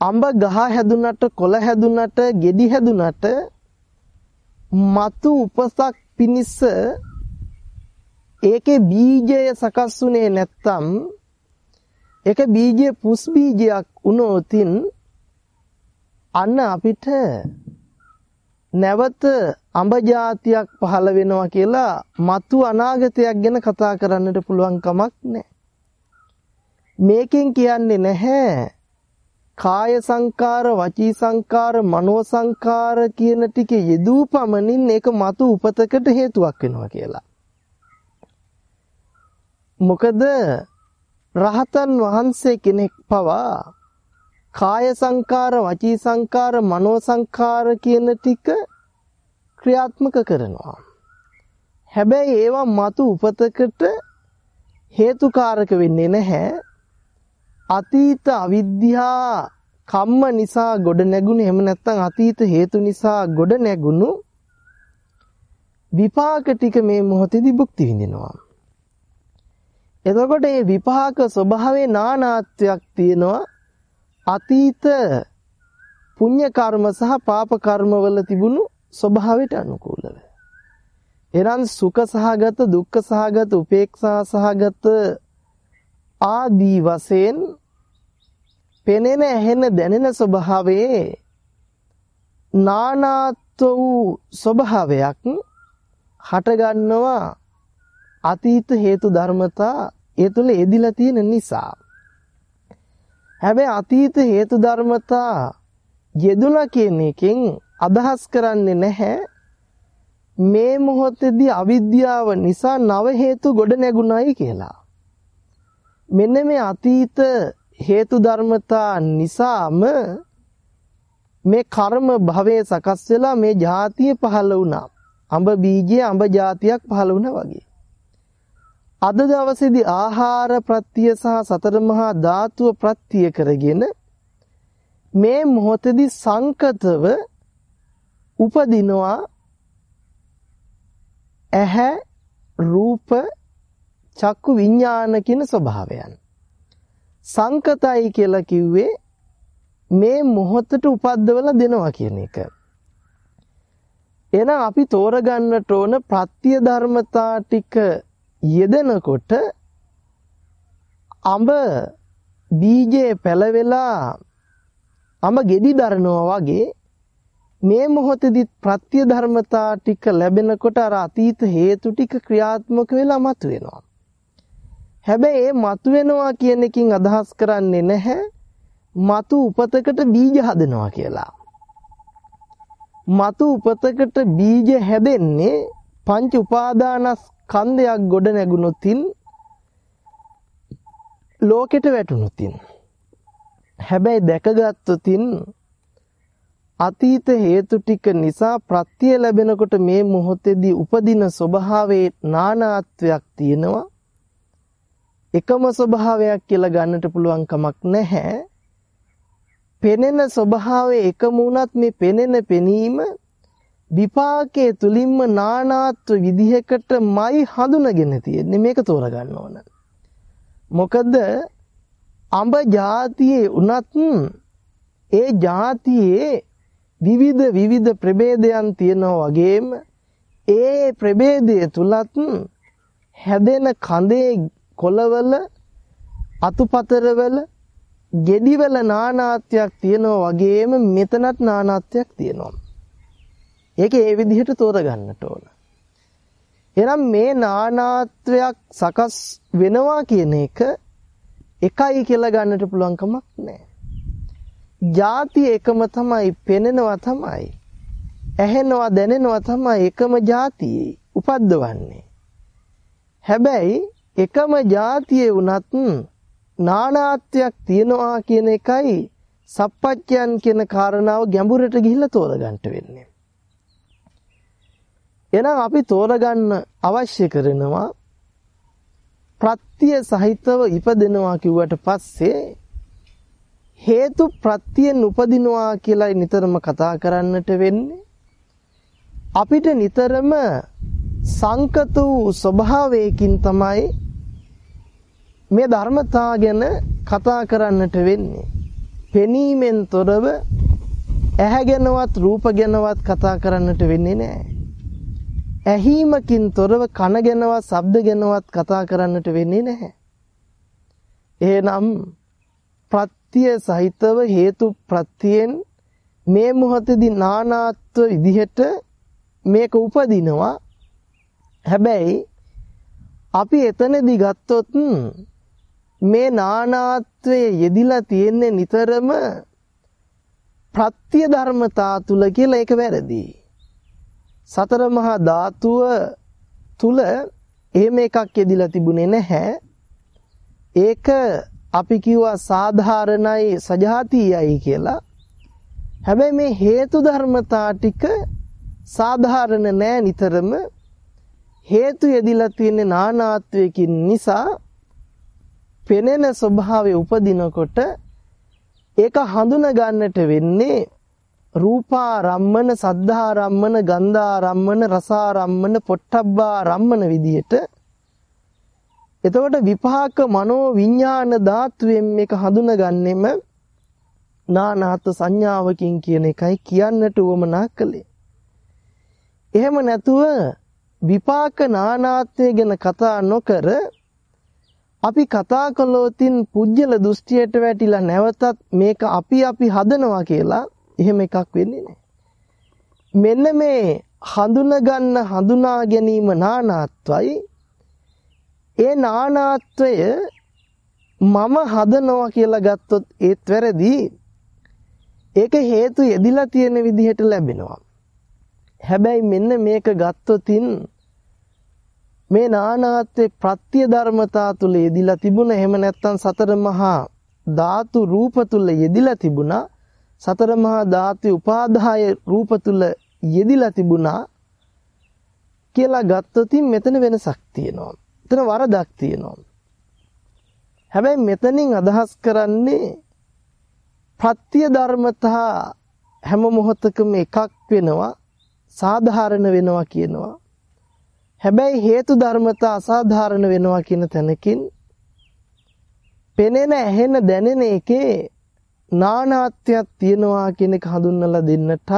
අඹ ගහ හැදුනට, කොළ හැදුනට, ගෙඩි හැදුනට මතු උපසක් පිනිස ඒකේ බීජය සකස් වුණේ නැත්තම් ඒක බීජය පුස් බීජයක් වුණොතින් අන්න අපිට නැවත අඹ జాතියක් පහළ වෙනවා කියලා మతు අනාගතයක් ගැන කතා කරන්නට පුළුවන් කමක් නැහැ. මේකෙන් කියන්නේ නැහැ කාය සංකාර, වචී සංකාර, මනෝ සංකාර කියන ටිකේ යෙදූ පමණින් ඒක మతు උපතකට හේතුවක් වෙනවා කියලා. මොකද රහතන් වහන්සේ කෙනෙක් පවා කාය සංකාර, වචී සංකාර, මනෝ සංකාර කියන ටික ක්‍රියාත්මක කරනවා. හැබැයි ඒවා మతు උපතකට හේතුකාරක වෙන්නේ නැහැ. අතීත අවිද්‍යා කම්ම නිසා ගොඩ නැගුණු එහෙම නැත්නම් අතීත හේතු නිසා ගොඩ නැගුණු විපාක ටික මේ මොහොතේදී භුක්ති විඳිනවා. එතකොට මේ විපාක ස්වභාවයේ නානාත්වයක් තියෙනවා. අතීත පුණ්‍ය කර්ම සහ පාප කර්ම වල තිබුණු ස්වභාවයට අනුකූලව. එනම් සුඛ සහගත දුක්ඛ සහගත උපේක්ෂා සහගත ආදී වශයෙන් පෙනෙන ඇහෙන දැනෙන ස්වභාවයේ නානාත්ව වූ ස්වභාවයක් හටගන්නවා අතීත හේතු ධර්මතා ඒ තුල එදිලා තියෙන නිසා හැබැයි අතීත හේතු ධර්මතා යෙදුණා කියන එකෙන් අදහස් කරන්නේ නැහැ මේ මොහොතේදී අවිද්‍යාව නිසා නව හේතු ගොඩ නැගුණයි කියලා. මෙන්න මේ අතීත හේතු ධර්මතා නිසාම මේ කර්ම භවයේ සකස් වෙලා මේ જાතිය පහළ වුණා. අඹ බීජයේ අඹ જાතියක් පහළ වුණා වගේ. අද දවසේදී ආහාර ප්‍රත්‍ය සහ සතර මහා ධාතුව ප්‍රත්‍ය කරගෙන මේ මොහොතේදී සංකතව උපදිනවා ඇහැ රූප චක්කු විඥාන කියන ස්වභාවයන් සංකතයි කියලා කිව්වේ මේ මොහොතට උපද්දවලා දෙනවා කියන එක. එහෙනම් අපි තෝරගන්නට ඕන ප්‍රත්‍ය ධර්මතා ටික යෙදෙනකොට අඹ බීජේ පැලවෙලා අඹ ගෙඩි දරනවා වගේ මේ මොහොතේදී ප්‍රත්‍ය ධර්මතා ටික ලැබෙනකොට අර අතීත හේතු ටික ක්‍රියාත්මක වෙලා මතුවෙනවා. හැබැයි ඒ මතුවෙනවා කියන එකකින් අදහස් කරන්නේ නැහැ මතු උපතකට බීජ හදනවා කියලා. මතු උපතකට බීජ හැදෙන්නේ පංච උපාදානස් කන්දයක් ගොඩ නැගුණොතින් ලෝකෙට වැටුණොතින් හැබැයි දැකගත්තොතින් අතීත හේතු ටික නිසා ප්‍රත්‍ය ලැබෙනකොට මේ මොහොතේදී උපදින ස්වභාවයේ නානාත්වයක් තියෙනවා. එකම ස්වභාවයක් කියලා ගන්නට පුළුවන් කමක් නැහැ. පෙනෙන ස්වභාවය එකම වුණත් මේ පෙනෙන පෙනීම විපාකයේ තුලින්ම නානාත්ව විදිහකටමයි හඳුනගෙන තියෙන්නේ මේක තෝරගන්න ඕන. මොකද අඹ ಜಾතියේ උනත් ඒ ಜಾතියේ විවිධ විවිධ ප්‍රභේදයන් තියෙනවා වගේම ඒ ප්‍රභේදය තුලත් හැදෙන කඳේ කොළවල අතුපතරවල ගෙඩිවල නානාත්වයක් තියෙනවා වගේම මෙතනත් නානාත්වයක් තියෙනවා. ඒක ඒ විදිහට තෝරගන්නට ඕන. එහෙනම් මේ නානාත්වයක් සකස් වෙනවා කියන එක එකයි කියලා ගන්නට පුළුවන් කමක් නැහැ. ಜಾති එකම තමයි පෙනෙනවා තමයි. ඇහෙනවා දැනෙනවා තමයි එකම ಜಾතියේ උපද්දවන්නේ. හැබැයි එකම ಜಾතියේ වුණත් නානාත්වයක් තියනවා කියන එකයි සප්පච්චයන් කියන කාරණාව ගැඹුරට ගිහිල්ලා තෝරගන්න වෙන්නේ. එහෙනම් අපි තෝරගන්න අවශ්‍ය කරනවා ප්‍රත්‍ය සහිතව ඉපදෙනවා කිව්වට පස්සේ හේතු ප්‍රත්‍යයෙන් උපදිනවා කියලා නිතරම කතා කරන්නට වෙන්නේ අපිට නිතරම සංකත වූ ස්වභාවයකින් තමයි මේ ධර්මතා ගැන කතා කරන්නට වෙන්නේ. පෙනීමෙන් තොරව ඇහැ ගැනවත් රූප ගැනවත් කතා කරන්නට වෙන්නේ නැහැ. ඇහිමකින් තොරව කන ගැනවත් ශබ්ද ගැනවත් කතා කරන්නට වෙන්නේ නැහැ. එහෙනම් ප්‍රත්‍ය සහිතව හේතු ප්‍රත්‍යයෙන් මේ මොහොතේදී නානාත්ව විදිහට මේක උපදිනවා. හැබැයි අපි එතනදී ගත්තොත් මේ නානාත්වයේ යෙදිලා තියෙන්නේ නිතරම ප්‍රත්‍ය ධර්මතා තුල කියලා ඒක වැරදි. සතර මහා ධාතුව තුල එහෙම එකක් යෙදිලා තිබුණේ නැහැ. ඒක අපි කිව්වා සාධාරණයි සජාතියයි කියලා. හැබැයි මේ හේතු ධර්මතා ටික සාධාරණ නෑ නිතරම හේතු යෙදිලා තියෙන නානාත්වයකින් නිසා පෙනෙන ස්වභාවය උපදිනකොට ඒක හඳුන ගන්නට වෙන්නේ රූපාරම්මන සද්ධාරම්මන ගන්ධාරම්මන රසාරම්මන පොට්ටබ්බාරම්මන විදියට එතකොට විපාක මනෝ විඥාන ධාතුවෙන් මේක හඳුනගන්නෙම නානාත් සංඥාවකින් කියන එකයි කියන්නට උවමනා කළේ. එහෙම නැතුව විපාක නානාත්වය ගැන කතා නොකර අපි කතා කළොතින් පුජ්‍යල දෘෂ්ටියට වැටිලා නැවතත් මේක අපි අපි හදනවා කියලා එහෙම එකක් වෙන්නේ නැහැ. මෙන්න මේ හඳුනා ගන්න හඳුනා ගැනීම නානාත්වයි ඒ නානාත්වය මම හදනවා කියලා ගත්තොත් ඒත් වැරදි. ඒක හේතු යෙදිලා තියෙන විදිහට ලැබෙනවා. හැබැයි මෙන්න මේක ගත්තොතින් මේ නානාත්වේ ප්‍රත්‍ය ධර්මතා තුල යෙදිලා තිබුණ එහෙම නැත්නම් සතර මහා ධාතු රූප තුල යෙදිලා තිබුණා සතර මහා ධාතු උපාදාය රූප තුල යෙදිලා තිබුණා කියලා ගත්තොතින් මෙතන වෙනසක් තියෙනවා. එතන වරදක් තියෙනවා. හැබැයි මෙතනින් අදහස් කරන්නේ ප්‍රත්‍ය ධර්මතා හැම මොහොතකම එකක් වෙනවා සාධාරණ වෙනවා කියනවා. හැබැයි හේතු ධර්මතා අසාධාරණ වෙනවා කියන තැනකින් පෙනෙන ඇහෙන දැනෙන එකේ නානාත්වයක් තියෙනවා කියන එක හඳුන්වලා දෙන්නටත්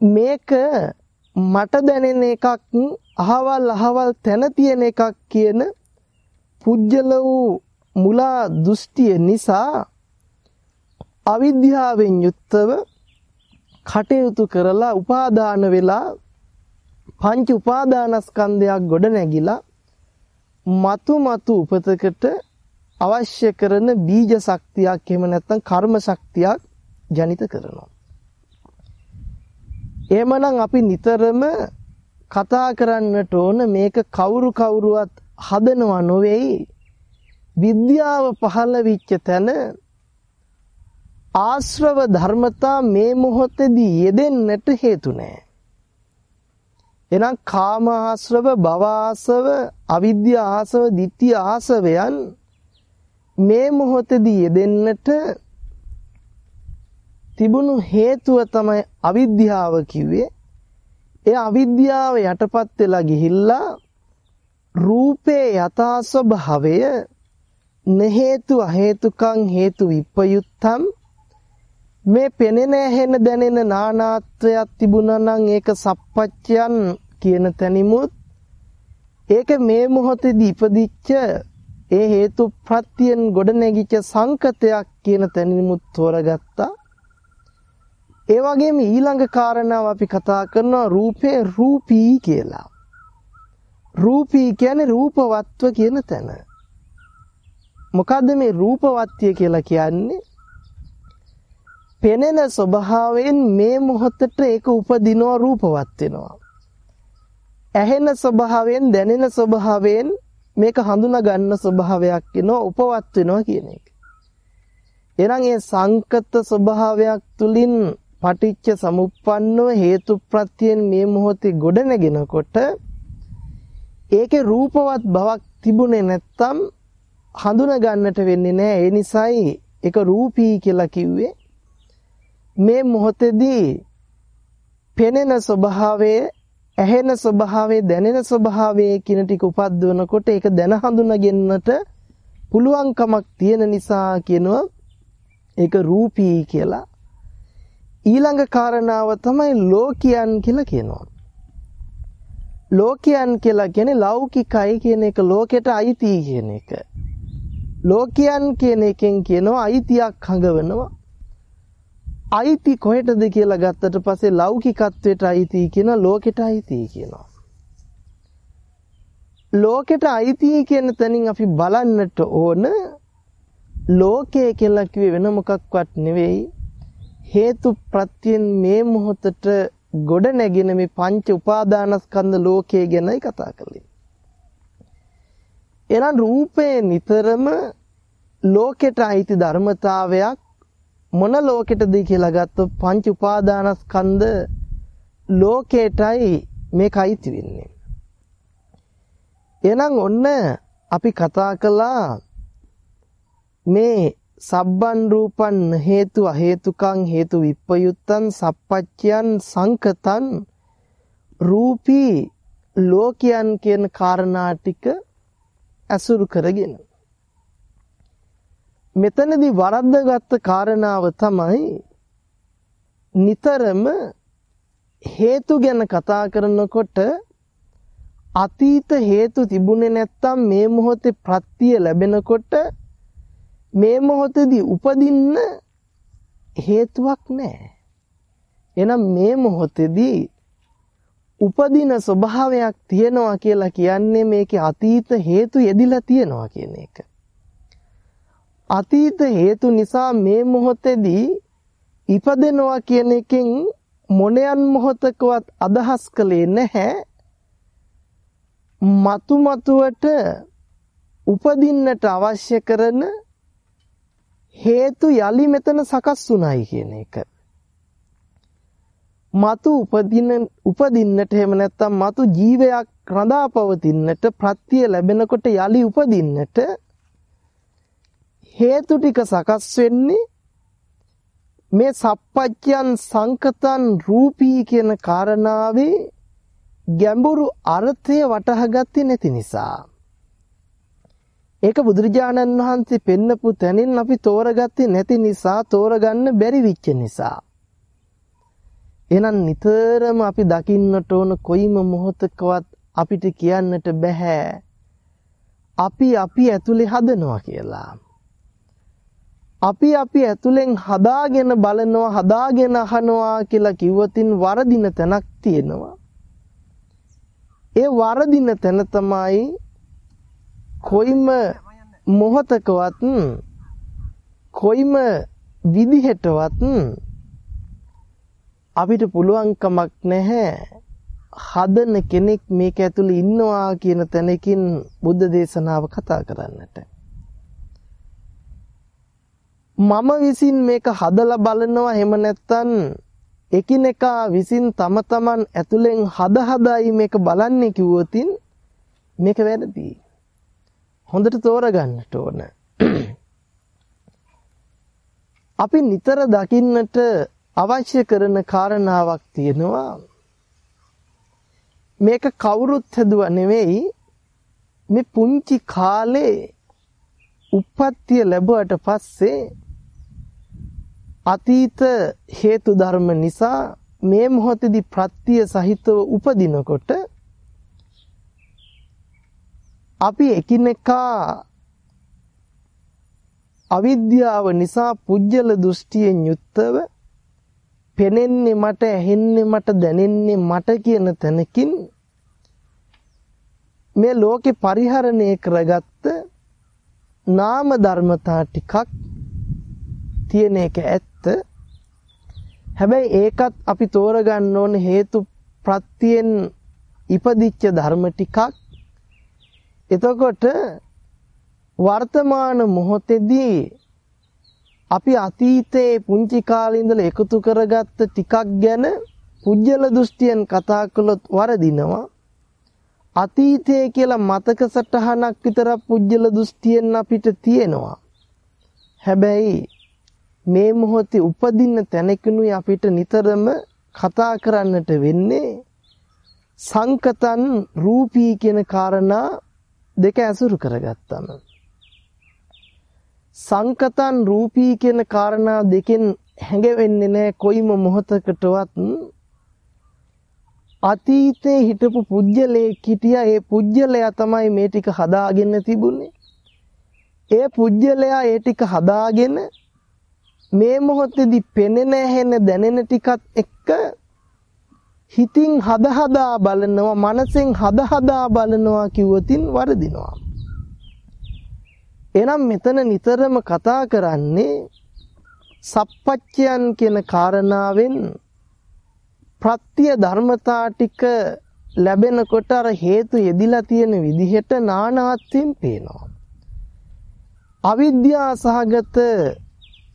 මේක මට දැනෙන එකක් අහවල් අහවල් තැන තියෙන එකක් කියන පුජ්‍යල වූ මුලා දෘෂ්ටිය නිසා අවිද්‍යාවෙන් යුක්තව කටයුතු කරලා උපාදාන වෙලා පංච උපාදානස්කන්ධයක් ගොඩ නැගිලා මතු මතු උපතකට අවශ්‍ය කරන බීජ ශක්තියක් එහෙම නැත්නම් කර්ම ශක්තියක් ජනිත කරනවා. එහෙමනම් අපි නිතරම කතා කරන්නට ඕන මේක කවුරු කවුරුවත් හදනවා නොවේයි විද්‍යාව පහළ විච්ච තැන ආශ්‍රව ධර්මතා මේ මොහොතේදී යෙදෙන්නට හේතු නැහැ. එහෙනම් කාම ආශ්‍රව, භව ආශ්‍රව, අවිද්‍යා ආශ්‍රව, ditthිය ආශ්‍රවයන් මේ මොහොතේදී යෙදෙන්නට තිබුණු හේතුව තමයි අවිද්‍යාව කිව්වේ. ඒ අවිද්‍යාව යටපත් වෙලා ගිහිල්ලා රූපේ යථා ස්වභාවය නහේතු අහේතුකං හේතු විප්පයුත්තම් මේ පෙනෙන ඇහෙන දැනෙන නානාත්වයක් තිබුණා නම් ඒක සප්පච්චයන් කියන තැනිමුත් ඒක මේ මොහොතේදී ඉපදිච්ච ඒ හේතු ප්‍රත්‍යයෙන් ගොඩනැගිච්ච සංකතයක් කියන තැනිමුත් තෝරගත්තා. ඒ වගේම ඊළඟ කාරණාව අපි කතා කරනවා රූපේ රූපී කියලා. රූපී කියන්නේ රූපවත්ව කියන තැන. මොකද්ද මේ රූපවත්ය කියලා කියන්නේ? පෙනෙන ස්වභාවයෙන් මේ මොහොතට ඒක උපදිනවා රූපවත් වෙනවා. ඇහෙන ස්වභාවයෙන් දැනෙන ස්වභාවයෙන් මේක හඳුනා ගන්න ස්වභාවයක් වෙනවා උපවත් වෙනවා කියන එක. එහෙනම් ඒ සංකත ස්වභාවයක් තුලින් පටිච්ච සමුප්පන්නව හේතු ප්‍රත්‍යයෙන් මේ මොහොතේ ගොඩ නැගෙනකොට ඒකේ රූපවත් බවක් තිබුණේ නැත්තම් හඳුනා ගන්නට වෙන්නේ නැහැ. ඒ නිසායි ඒක රූපී කියලා කිව්වේ. මේ මොහොතේදී පෙනෙන ස්වභාවයේ ඇහෙන ස්වභාවයේ දැනෙන ස්වභාවයේ කියන ටික උපද්දවනකොට ඒක දැන හඳුනගන්නට පුළුවන්කමක් තියෙන නිසා කියනවා ඒක රූපී කියලා ඊළඟ කාරණාව තමයි ලෝකියන් කියලා කියනවා ලෝකයන් කියලා කියන්නේ ලෞකිකයි කියන එක ලෝකෙට අයිති කියන එක. ලෝකයන් කියන එකෙන් කියනවා අයිතියක් හඟවනවා. අයිති කොහෙටද කියලා ගත්තට පස්සේ ලෞකිකත්වයට අයිති කියන ලෝකෙට අයිති කියනවා. ලෝකෙට අයිති කියන තැනින් අපි බලන්නට ඕන ලෝකය කියලා කිව්වේ වෙන මොකක්වත් නෙවෙයි හේතු ප්‍රත්‍යයෙන් මේ මොහොතට ගොඩ නැගෙන මේ පංච උපාදානස්කන්ධ ලෝකයේ ගැනයි කතා කරන්නේ. එනම් රූපේ නිතරම ලෝකෙට අයිති ධර්මතාවයක් මොන ලෝකෙටද කියලා ගත්තොත් පංච උපාදානස්කන්ධ ලෝකෙටයි මේකයි වෙන්නේ. එහෙනම් ඔන්න අපි කතා කළා මේ සබ්බන් රූපන් හේතු අහේතුකං හේතු විප්පයුත්තං සප්පච්චයන් සංකතං රූපී ලෝකයන් කියන කාරණා ටික ඇසුරු කරගෙන මෙතනදී වරද්දගත්ත කාරණාව තමයි නිතරම හේතු ගැන කතා කරනකොට අතීත හේතු තිබුණේ නැත්තම් මේ මොහොතේ ප්‍රත්‍ය ලැබෙනකොට මේ මොහොතේදී උපදින්න හේතුවක් නැහැ. එහෙනම් මේ මොහොතේදී උපදින ස්වභාවයක් තියෙනවා කියලා කියන්නේ මේකේ අතීත හේතු යෙදිලා තියෙනවා කියන එක. අතීත හේතු නිසා මේ මොහොතේදී ඉපදෙනවා කියන එකෙන් මොණයන් මොහොතකවත් අදහස් කළේ නැහැ මතු මතුවට උපදින්නට අවශ්‍ය කරන හේතු යලි මෙතන සකස් වුණයි කියන එක. මතු උපදින උපදින්නට එහෙම නැත්නම් මතු ජීවයක් රඳා පවතින්නට ප්‍රත්‍ය ලැබෙනකොට යලි උපදින්නට හේතු ටික සකස් වෙන්නේ මේ සප්පච්චයන් සංකතන් රූපී කියන කාරණාවේ ගැඹුරු අර්ථය වටහාගත්තේ නැති නිසා. ඒක බුදුරජාණන් වහන්සේ පෙන්නපු තැනින් අපි තෝරගත්තේ නැති නිසා තෝරගන්න බැරි විච්ච නිසා. එහෙනම් නිතරම අපි දකින්නට ඕන කොයිම මොහොතකවත් අපිට කියන්නට බෑ අපි අපි ඇතුලේ හදනවා කියලා. අපි අපි ඇතුලෙන් හදාගෙන බලනවා හදාගෙන අහනවා කියලා කිව්වතින් වරදින තැනක් තියෙනවා. ඒ වරදින තැන තමයි කොයිම මොහතකවත් කොයිම විදිහටවත් අපිට පුළුවන්කමක් නැහැ හදන කෙනෙක් මේක ඇතුළේ ඉන්නවා කියන තැනකින් බුද්ධ දේශනාව කතා කරන්නට. මම විසින් මේක හදලා බලනවා එහෙම නැත්නම් එකිනෙකා විසින් තම තමන් ඇතුලෙන් හද හදායි මේක බලන්නේ කිව්වොතින් මේක වැරදි. හොඳට තෝරගන්නට ඕන. අපි නිතර දකින්නට අවශ්‍ය කරන කාරණාවක් තියෙනවා. මේක කවුරුත් හැදුවා නෙවෙයි මේ පුංචි කාලේ උප්පත්තිය ලැබුවට පස්සේ අතීත හේතු ධර්ම නිසා මේ මොහොතේදී ප්‍රත්‍ය සහිතව උපදිනකොට අපි එකිනෙකා අවිද්‍යාව නිසා පුජ්‍යල දෘෂ්ටියෙන් යුක්තව පෙනෙන්නේ මට ඇහෙන්නේ මට දැනෙන්නේ මට කියන තැනකින් මේ ලෝකේ පරිහරණය කරගත්ත නාම ධර්මතා ටිකක් තියෙන එක ඇත්ත. හැබැයි ඒකත් අපි තෝරගන්න ඕන හේතු ප්‍රත්‍යයෙන් ඉපදිච්ච ධර්ම ටිකක්. එතකොට වර්තමාන මොහොතේදී අපි අතීතයේ පුංචි කාලේ ඉඳලා එකතු කරගත්ත ටිකක් ගැන පුජ්‍යල දෘෂ්ටියෙන් කතා කළොත් වරදිනවා. අතීතයේ කියලා මතක සටහනක් විතර පුජ්‍යල දෘෂ්ටියෙන් අපිට තියෙනවා. හැබැයි මේ මොහොතේ උපදින්න තැනකිනුයි අපිට නිතරම කතා කරන්නට වෙන්නේ සංකතන් රූපී කියන කාරණා දෙක ඇසුරු කරගත්තම. සංකතන් රූපී කියන කාරණා දෙකෙන් හැඟෙන්නේ නැහැ කොයිම මොහොතකටවත්. අතීතේ හිටපු පුජ්‍යලේ කිටියා ඒ පුජ්‍යලයා තමයි මේ ටික හදාගෙන තිබුණේ. ඒ පුජ්‍යලයා ඒ ටික හදාගෙන මේ මොහොතේදී පෙනෙන හැෙන දැනෙන ටිකත් එක්ක හිතින් හද හදා බලනවා මනසෙන් හද හදා බලනවා කිව්වොතින් වරදිනවා එහෙනම් මෙතන නිතරම කතා කරන්නේ සප්පච්චයන් කියන කාරණාවෙන් ප්‍රත්‍ය ධර්මතා ටික ලැබෙනකොට අර හේතු යෙදිලා තියෙන විදිහට නානාත්වයෙන් පේනවා. අවිද්‍යා සහගත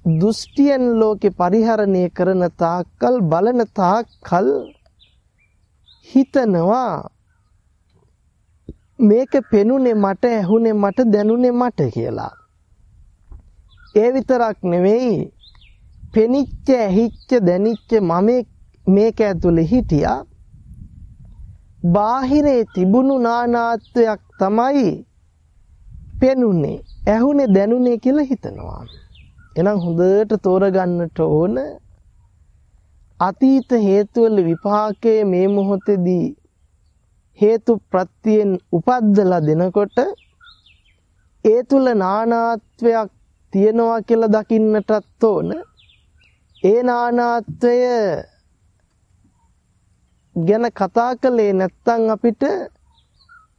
දෘෂ්ටියෙන් ලෝකේ පරිහරණය කරන තාක්කල් බලන තාක්කල් හිතනවා මේක පෙනුනේ මට ඇහුනේ මට දැනුනේ මට කියලා. ඒ විතරක් නෙවෙයි පෙනිච්ච ඇහිච්ච දැනිච්ච මම මේක ඇතුලේ හිටියා. බාහිරේ තිබුණු නානාත්වයක් තමයි පෙනුනේ ඇහුනේ දැනුනේ කියලා හිතනවා. එහෙනම් හොඳට තෝරගන්නට ඕන අතීත හේතුවල විපාකයේ මේ මොහොතේදී හේතු ප්‍රත්‍යයෙන් උපද්දලා දෙනකොට ඒ තුල නානාත්වයක් තියනවා කියලා දකින්නටත් ඕන. ඒ නානාත්වය ගැන කතා කළේ නැත්නම් අපිට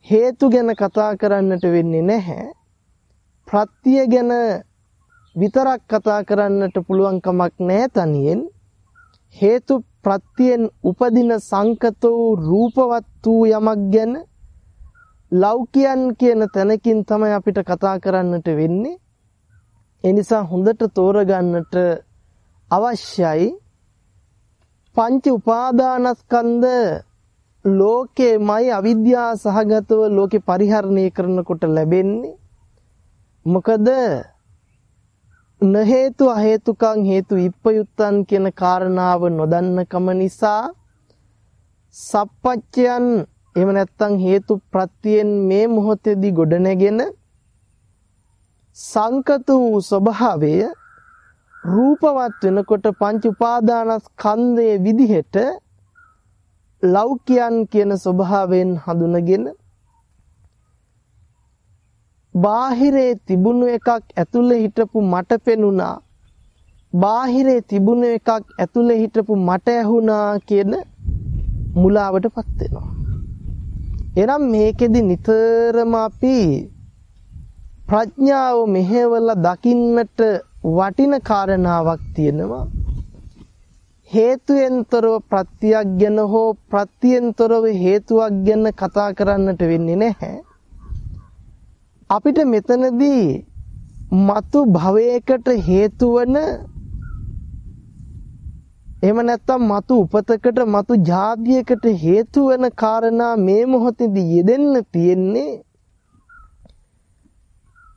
හේතු ගැන කතා කරන්නට වෙන්නේ නැහැ. ප්‍රත්‍ය ගැන විතරක් කතා කරන්නට පුළුවන් කමක් නැහැ තනියෙන්. හේතු ප්‍රත්‍යයෙන් උපදින සංකත වූ රූපවත් වූ යමක් ගැන ලෞකියන් කියන තැනකින් තමයි අපිට කතා කරන්නට වෙන්නේ. ඒ නිසා හොඳට තෝරගන්නට අවශ්‍යයි. පංච උපාදානස්කන්ධ ලෝකේමයි අවිද්‍යා සහගතව ලෝකේ පරිහරණය කරනකොට ලැබෙන්නේ. මොකද න හේතු අ හේතුකං හේතු විප්පයුත්තන් කියන කාරණාව නොදන්නකම නිසා සප්පච්චයන් එහෙම නැත්නම් හේතු ප්‍රත්‍යයෙන් මේ මොහොතේදී ගොඩනැගෙන සංකත වූ ස්වභාවය රූපවත් වෙනකොට පංච උපාදානස්කන්ධයේ විදිහට ලෞකියන් කියන ස්වභාවයෙන් හඳුනගෙන බාහිරේ තිබුණු එකක් ඇතුලේ හිටපු මට පෙනුණා. බාහිරේ තිබුණු එකක් ඇතුලේ හිටපු මට ඇහුණා කියන මුලාවටපත් වෙනවා. එනම් මේකෙදි නිතරම අපි ප්‍රඥාව මෙහෙवला දකින්නට වටින කාරණාවක් තියෙනවා. හේතුයෙන්තරව ප්‍රත්‍යක් ගැන හෝ ප්‍රත්‍යෙන්තරව හේතුවක් ගැන කතා කරන්නට වෙන්නේ නැහැ. අපිට මෙතනදී మතු භවයකට හේතු වන එහෙම නැත්නම් මතු උපතකට මතු ජාතියකට හේතු වෙන කාරණා මේ මොහොතේදී යෙදෙන්න තියෙන්නේ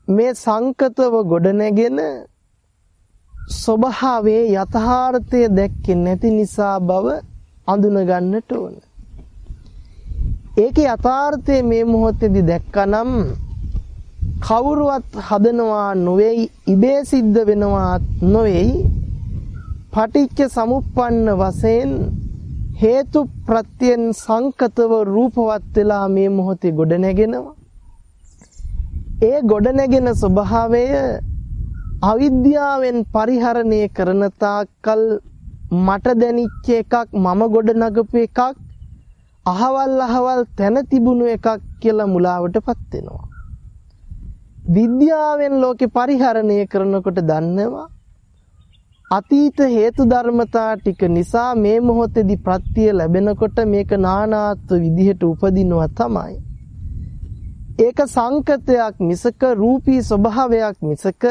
මේ සංකතව ගොඩනැගෙන ස්වභාවයේ යථාර්ථය දැක්කේ නැති නිසා බව අඳුන ගන්නට ඕන. ඒකේ යථාර්ථය මේ මොහොතේදී දැක්කනම් කවුරුවත් හදනවා නොවේයි ඉබේ සිද්ධ වෙනවා නොවේයි. පටිච්ච සමුප්පන්න වශයෙන් හේතු ප්‍රත්‍යයෙන් සංකතව රූපවත් වෙලා මේ මොහොතේ ගොඩ නැගෙනවා ඒ ගොඩ නැගෙන ස්වභාවය අවිද්‍යාවෙන් පරිහරණය කරන තාක්කල් මට දැනිච්ච එකක් මම ගොඩ නගපු එකක් අහවල් අහවල් තැන තිබුණු එකක් කියලා මුලාවටපත් වෙනවා. විද්‍යාවෙන් ලෝකේ පරිහරණය කරනකොට දන්නවා අතීත හේතු ධර්මතා ටික නිසා මේ මොහොතේදී ප්‍රත්‍ය ලැබෙනකොට මේක නානාත්ව විදිහට උපදිනවා තමයි. ඒක සංකතයක් මිසක රූපී ස්වභාවයක් මිසක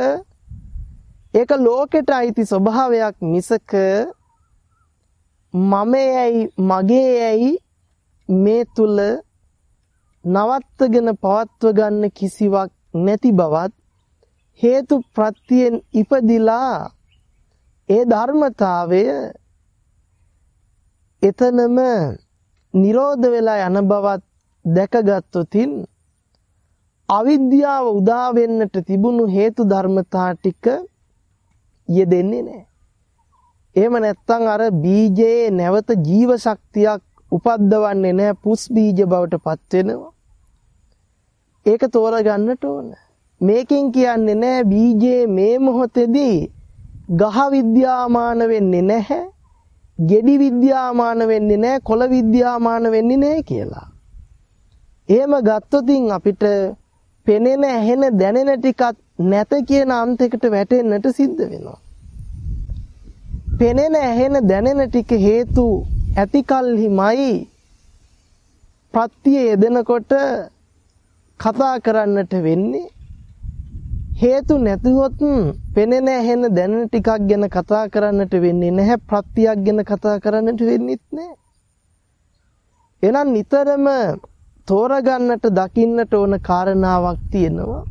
ඒක ලෝකෙට අයිති ස්වභාවයක් මිසක මමයයි මගේයයි මේ තුල නවත්තගෙන පවත්ව ගන්න කිසිවක් නැති බවත් හේතු ප්‍රත්‍යයෙන් ඉපදිලා ඒ ධර්මතාවය එතනම නිරෝධ වෙලා යන බවත් දැකගත්තොතින් අවිද්‍යාව උදා වෙන්නට තිබුණු හේතු ධර්මතා ටික යෙදෙන්නේ නැහැ. එහෙම නැත්නම් අර බීජයේ නැවත ජීව ශක්තියක් උපද්දවන්නේ නැහැ පුස් බීජ බවට පත් වෙනවා. ඒක තෝරගන්නට ඕන. මේකෙන් කියන්නේ නැහැ බීජයේ මේ මොහොතේදී ගහ විද්‍යාමාන වෙන්නේ නැහැ. ගෙඩි විද්‍යාමාන වෙන්නේ නැහැ. කොළ විද්‍යාමාන වෙන්නේ නැහැ කියලා. එහෙම ගත්තොතින් අපිට පෙනෙන ඇහෙන දැනෙන ටිකක් නැත කියන අන්තයකට වැටෙන්නට සිද්ධ වෙනවා. පෙනෙන ඇහෙන දැනෙන ටික හේතු ඇතිකල්හිමයි ප්‍රත්‍ය යෙදෙනකොට කතා කරන්නට වෙන්නේ හේතු නැතිවොත් පෙනෙන ඇහෙන දැනෙන ටිකක් ගැන කතා කරන්නට වෙන්නේ නැහැ. ප්‍රත්‍යක් ගැන කතා කරන්නට වෙන්නේත් නැහැ. එහෙනම් නිතරම තෝරගන්නට දකින්නට ඕන කාරණාවක් තියෙනවා.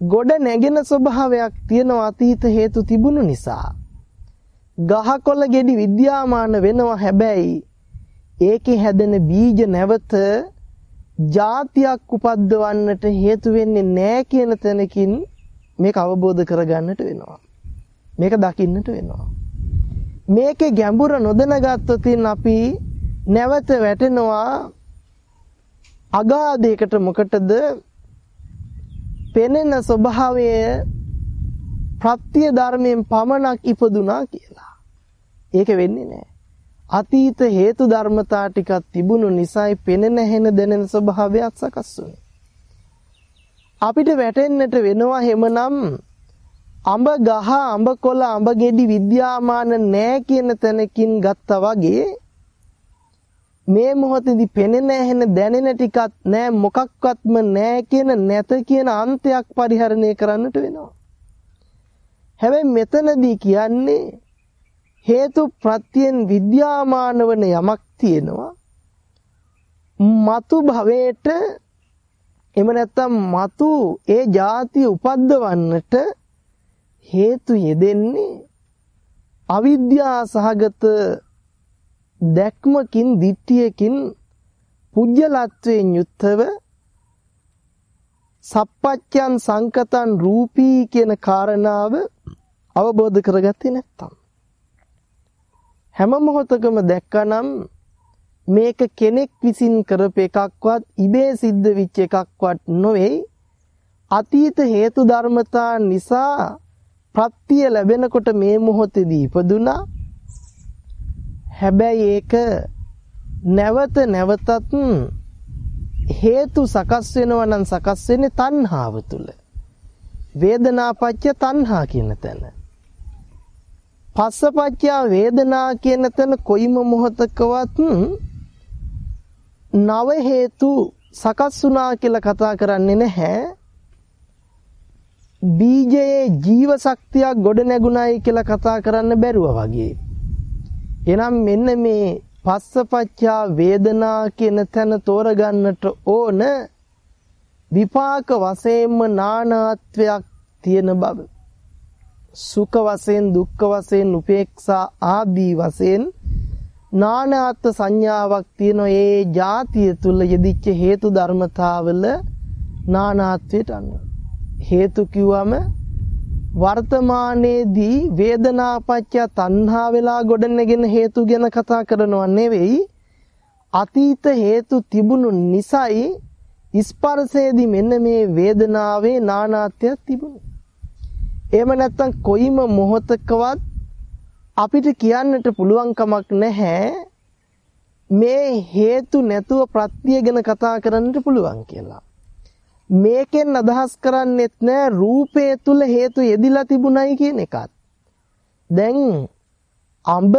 ගොඩ නැගෙන ස්වභාවයක් තියෙනවා අතීත හේතු තිබුණු නිසා. ගහකොළ ගෙඩි විද්‍යාමාන වෙනවා. හැබැයි ඒකේ හැදෙන බීජ නැවත જાතියක් උපද්දවන්නට හේතු වෙන්නේ නැහැ කියන තැනකින් මේක අවබෝධ කරගන්නට වෙනවා. මේක දකින්නට වෙනවා. මේකේ ගැඹුර නොදැනගත්තොත් අපි නැවත වැටෙනවා අගාධයකට මොකටද පෙනෙන ස්වභාවය ප්‍රත්‍ය ධර්මයෙන් පමණක් ඉපදුනා කියලා. ඒක වෙන්නේ නැහැ. අතීත හේතු ධර්මතා ටිකක් තිබුණු නිසායි පෙනෙන හැෙන දැනෙන ස්වභාවයක් සකස් වුනේ. අපිට වැටෙන්නට වෙනවා හැමනම් අඹ ගහ අඹ කොළ අඹ ගෙඩි විද්‍යාමාන නෑ කියන තැනකින් ගත්තා වගේ මේ මොහොතේදී පෙනෙන හැෙන දැනෙන ටිකක් නෑ මොකක්වත්ම නෑ කියන නැත කියන අන්තයක් පරිහරණය කරන්නට වෙනවා. හැබැයි මෙතනදී කියන්නේ හේතු ප්‍රත්‍යයෙන් විද්‍යාමාන වන යමක් තියෙනවා. මතු භවයට එම නැත්තම් මතු ඒ ಜಾති උපද්දවන්නට හේතු යෙදෙන්නේ අවිද්‍යා සහගත දැක්මකින් දිට්ඨියකින් පුජ්‍යලත්වයෙන් යුක්තව සප්පච්චයන් සංකතන් රූපී කියන කාරණාව අවබෝධ කරගත්තේ නැත්තම් හැම මොහොතකම දැක්කනම් මේක කෙනෙක් විසින් කරප එකක්වත් ඉබේ සිද්ධ වෙච්ච එකක්වත් නොවේ අතීත හේතු ධර්මතා නිසා ප්‍රත්‍ය ලැබෙනකොට මේ මොහොතේදී ඉපදුනා. හැබැයි ඒක නැවත නැවතත් හේතු සකස් වෙනවා නම් සකස් වෙන්නේ තණ්හාව තුල වේදනාපච්ච තණ්හා කියන තැන. පස්සපච්චා වේදනා කියන තැන කොයිම මොහතකවත් නව හේතු සකස් වුණා කියලා කතා කරන්නේ නැහැ. බීජයේ ජීව ශක්තියක් ගොඩ නැගුණයි කියලා කතා කරන්න බැරුව වගේ. එනම් මෙන්න මේ පස්සපච්චා වේදනා කියන තැන තෝරගන්නට ඕන විපාක වශයෙන්ම නානාත්වයක් තියෙන බව. සුඛ වශයෙන් දුක්ඛ වශයෙන් උපේක්ෂා ආදී වශයෙන් නානාත්ව සංඥාවක් තියෙන ඒ જાතිය තුල යෙදිච්ච හේතු ධර්මතාවල නානාත්වයට අනුව හේතු කිව්වම වර්තමානයේදී වේදනාපච්චය තණ්හා වෙලා ගොඩනගෙන හේතු ගැන කතා කරනව නෙවෙයි අතීත හේතු තිබුණු නිසයි ස්පර්ශයේදී මෙන්න මේ වේදනාවේ නානාත්වයක් තිබුණේ. එහෙම නැත්නම් කොයිම මොහොතකවත් අපිට කියන්නට පුළුවන් කමක් නැහැ මේ හේතු නැතුව ප්‍රත්‍ය ගැන කතා කරන්නට පුළුවන් කියලා. මේකෙන් අදහස් කරන්නේත් නෑ රූපය තුල හේතු යෙදිලා තිබුණයි කියන එකත්. දැන් අඹ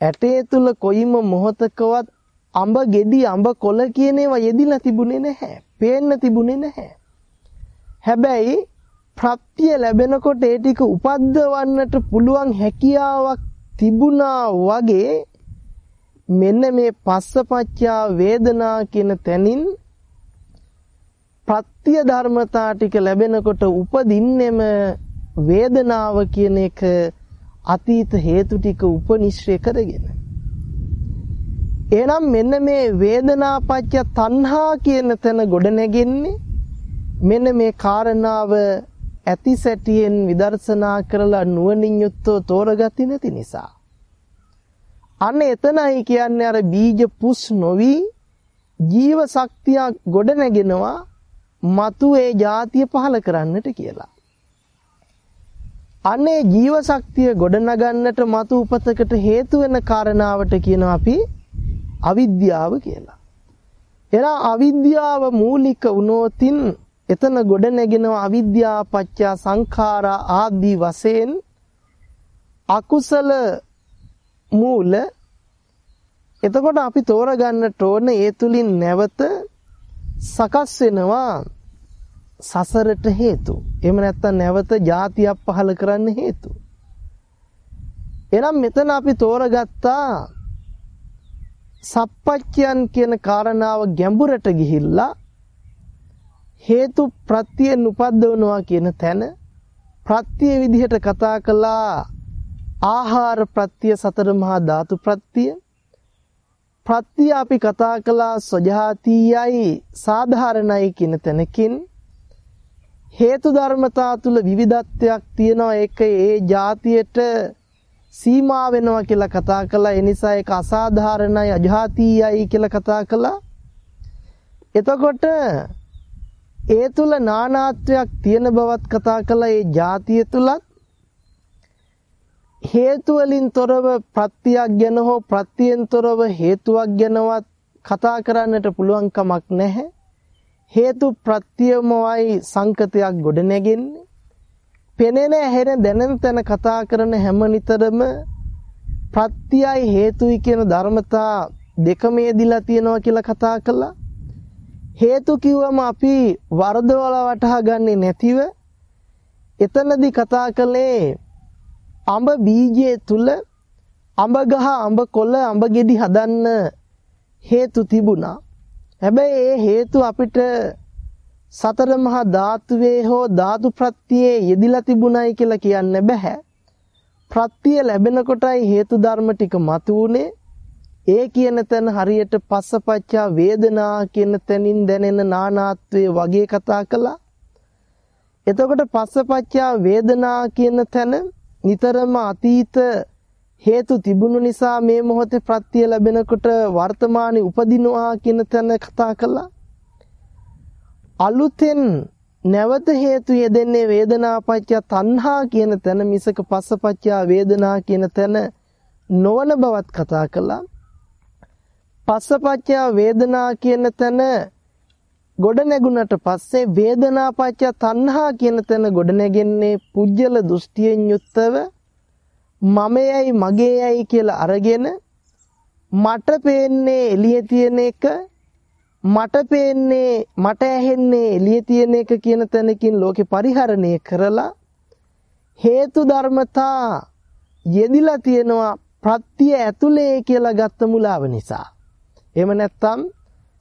ඇටේ තුල කොයිම මොහතකවත් අඹ ගෙඩි අඹ කොළ කියන ඒවා යෙදිලා තිබුණේ නැහැ. පේන්න තිබුණේ නැහැ. හැබැයි ප්‍රත්‍ය ලැබෙනකොට ඒ ටික උපද්දවන්නට පුළුවන් හැකියාවක් තිබුණා වගේ මෙන්න මේ පස්සපච්චා වේදනා කියන තැනින් ප්‍රත්‍ය ධර්මතා ටික ලැබෙනකොට උපදින්නෙම වේදනාව කියන එක අතීත හේතු ටික උපනිශ්‍රය කරගෙන. එහෙනම් මෙන්න මේ වේදනාපච්ච තණ්හා කියන තැන ගොඩ නැගෙන්නේ මෙන්න මේ කාරණාව ඇති සැටියෙන් විදර්ශනා කරලා නුවණින් යුක්තව තෝරගති නැති නිසා අන්න එතනයි කියන්නේ අර බීජ පුස් නොවි ජීව ශක්තිය ගොඩ නැගෙනවා මතු ඒ જાතිය පහල කරන්නට කියලා. අනේ ජීව ශක්තිය ගොඩනගන්නට මතු උපතකට හේතු වෙන කාරණාවට කියනවා අපි අවිද්‍යාව කියලා. එලා අවිද්‍යාව මූලික වුණොතින් එතන ගොඩ නැගෙනවා අවිද්‍යා පත්‍ය සංඛාරා ආදී වශයෙන් අකුසල මූල එතකොට අපි තෝරගන්නට ඕන ඒ තුලින් නැවත සකස් වෙනවා සසරට හේතු. එහෙම නැත්නම් නැවත જાතියක් පහල කරන්න හේතු. එහෙනම් මෙතන අපි තෝරගත්තා සප්පච්චයන් කියන කාරණාව ගැඹුරට ගිහිල්ලා හේතු ප්‍රත්‍යයෙන් උපද්දවනවා කියන තැන ප්‍රත්‍ය විදිහට කතා කළා. ආහාර ප්‍රත්‍ය සතර මහා ධාතු ප්‍රත්‍ය ප්‍රත්‍ය අපි කතා කළා සජාතියයි සාධාරණයි කියන තැනකින්. හේතු ධර්මතා තුල විවිධත්වයක් තියෙනවා. ඒක ඒ જાතියට සීමා වෙනවා කියලා කතා කළා. ඒ නිසා ඒක අසාධාරණයි අජාතියයි කියලා කතා කළා. එතකොට ඒ තුල නානාත්වයක් තියෙන බවත් කතා කළා ඒ જાතිය තුලත් හේතු වලින් තොරව ප්‍රත්‍යක් ගැන හෝ ප්‍රත්‍යයෙන් තොරව හේතුවක් ගැනවත් කතා කරන්නට පුළුවන් කමක් නැහැ. හේතු ප්‍රත්‍යමවයි සංකතයක් ගොඩ නැගෙන්නේ. පෙනෙන හැරෙන දැනෙන තැන කතා කරන හැම නිතරම ප්‍රත්‍යයයි හේතුයි කියන ධර්මතා දෙකම යෙදිලා තියෙනවා කියලා කතා කළා. හේතු කිව්වම අපි වරදවල වටහා ගන්නේ නැතිව එතනදී කතා කළේ අඹ බීජය තුල අඹ ගහ අඹ කොළ අඹ ගෙඩි හදන්න හේතු තිබුණා. හැබැයි ඒ හේතු අපිට සතර මහා ධාතුවේ හෝ ධාතු ප්‍රත්‍යයේ යෙදිලා තිබුණයි කියලා කියන්න බෑ. ප්‍රත්‍ය ලැබෙන කොටයි හේතු ධර්ම ටික මතුවුනේ. ඒ කියන තැන හරියට පස්සපච්චා වේදනා කියන තැනින් දැනෙන නානාත්වයේ වගේ කතා කළා. එතකොට පස්සපච්චා වේදනා කියන තැන නිතරම අතීත හේතු තිබුණු නිසා මේ මොහොතේ ප්‍රත්‍ය ලැබෙනකොට වර්තමානයේ උපදිනවා කියන තැන කතා කළා. අලුතෙන් නැවත හේතු යෙදෙන්නේ වේදනාපච්චය තණ්හා කියන තැන මිසක පස්සපච්චය වේදනා කියන තැන නොවන බවත් කතා කළා. පස්සපච්චය වේදනා කියන තැන ගොඩ නැගුණට පස්සේ වේදනාපච්ච තණ්හා කියන තැන ගොඩ නැගෙන්නේ පුජ්‍යල දෘෂ්ටියෙන් යුක්තව මමයයි මගේයයි කියලා අරගෙන මට පේන්නේ එළියේ තියෙන එක මට පේන්නේ මට ඇහෙන්නේ එළියේ තියෙන එක කියන තැනකින් ලෝකේ පරිහරණය කරලා හේතු ධර්මතා යෙදිලා තියෙනවා ප්‍රත්‍ය ඇතුලේ කියලා ගත්ත මුලාව නිසා. එහෙම නැත්නම්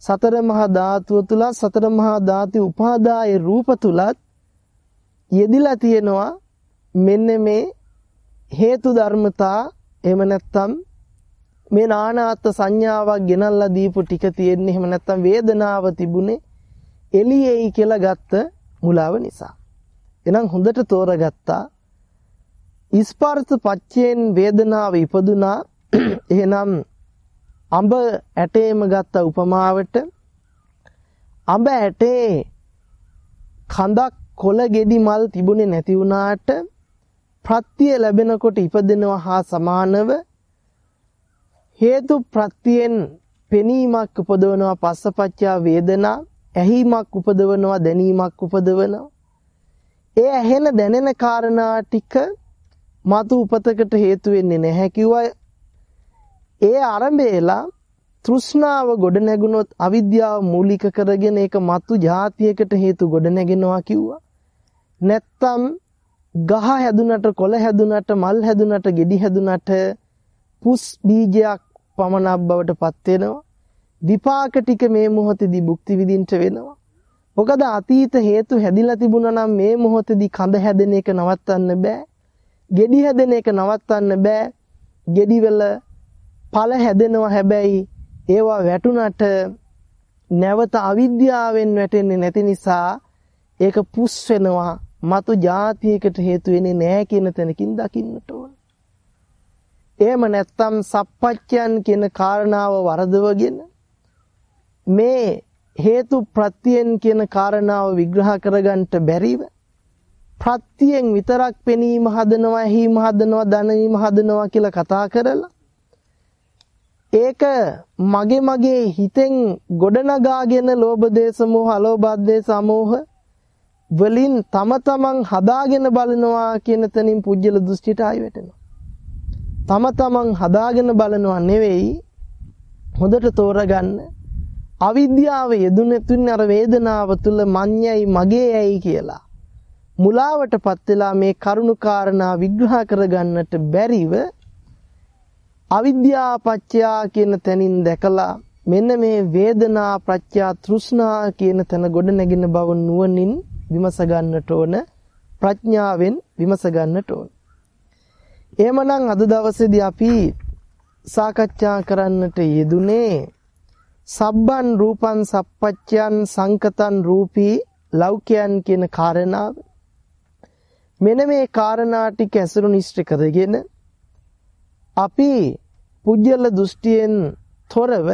සතර මහා ධාතුව තුල සතර මහා ධාතු උපාදාය රූප තුලත් යෙදිලා තියෙනවා මෙන්න මේ හේතු ධර්මතා. එහෙම නැත්නම් මේ නානාත් සංඥාවක් ගෙනල්ලා දීපු ටික තියෙන්නේ. එහෙම නැත්නම් වේදනාව තිබුණේ එළියේයි කියලා ගත්ත මුලාව නිසා. එහෙනම් හොඳට තෝරගත්තා. ස්පර්ශ පච්චයෙන් වේදනාව ඉපදුනා. එහෙනම් අඹ ඇටේම ගත්ත උපමාවට අඹ ඇටේ කඳක් කොළ ගෙඩි මල් තිබුණේ නැති වුණාට ප්‍රත්‍ය ලැබෙනකොට ඉපදෙනවා හා සමානව හේතු ප්‍රත්‍යයෙන් පෙනීමක් උපදවනවා පස්සපච්චා වේදනා ඇහිමක් උපදවනවා දැනීමක් උපදවනවා. ඒ ඇහෙන දැනෙන කාරණා ටික මතු උපතකට හේතු වෙන්නේ නැහැ කිව්වා ඒ ආරම්භයලා තෘෂ්ණාව ගොඩ නැගුණොත් අවිද්‍යාව මූලික කරගෙන ඒක මතු જાතියකට හේතු ගොඩ නැගෙනවා කිව්වා නැත්තම් ගහ හැදුනට කොළ හැදුනට මල් හැදුනට ගෙඩි හැදුනට පුස් බීජයක් පමණක් බවට පත් වෙනවා. විපාක ටික මේ මොහොතේදී භුක්ති විඳින්න වෙනවා. මොකද අතීත හේතු හැදිලා තිබුණා නම් මේ මොහොතේදී කඳ හැදෙන එක නවත්තන්න බෑ. ගෙඩි හැදෙන එක නවත්තන්න බෑ. ගෙඩි වල ඵල හැදෙනවා හැබැයි ඒවා වැටුණට නැවත අවිද්‍යාවෙන් වැටෙන්නේ නැති නිසා ඒක පුස් වෙනවා මතු જાතියකට හේතු වෙන්නේ නැහැ කියන තැනකින් දකින්නට ඕන. එහෙම නැත්නම් සප්පච්චයන් කියන කාරණාව වරදවගෙන මේ හේතු ප්‍රත්‍යයෙන් කියන කාරණාව විග්‍රහ කරගන්න බැරිව ප්‍රත්‍යයෙන් විතරක් පෙනීම හදනවා, ඇහිම හදනවා, දැනීම හදනවා කියලා කතා කරලා ඒක මගේ මගේ හිතෙන් ගොඩනගාගෙන ලෝභ දේශ මොහ අලෝභ දේශ අමෝහ වලින් තම තමන් හදාගෙන බලනවා කියන තැනින් පුජ්‍යල දෘෂ්ටියට ආයි වැටෙනවා. තම තමන් හදාගෙන බලනවා නෙවෙයි හොඳට තෝරගන්න අවිද්‍යාව යෙදුනෙතුන් අර වේදනාව තුල මඤ්ඤයි මගේයයි කියලා මුලාවටපත් වෙලා මේ කරුණු කාරණා විග්‍රහ කරගන්නට බැරිව අවිද්‍යා පත්‍යා කියන තැනින් දැකලා මෙන්න මේ වේදනා ප්‍රත්‍යා තෘෂ්ණා කියන තැන ගොඩ නැගින බව නුවණින් විමස ගන්නට ඕන ප්‍රඥාවෙන් විමස ගන්නට ඕන. එහෙමනම් අද දවසේදී අපි සාකච්ඡා කරන්නට යෙදුනේ සබ්බන් රූපන් සප්පච්චයන් සංකතන් රූපී ලෞක්‍යයන් කියන කාරණාව. මෙන්න මේ කාරණා ටික ඇසුරු නිෂ්ඨ කරගෙන අපි පුජ්‍යල දෘෂ්ටියෙන් තොරව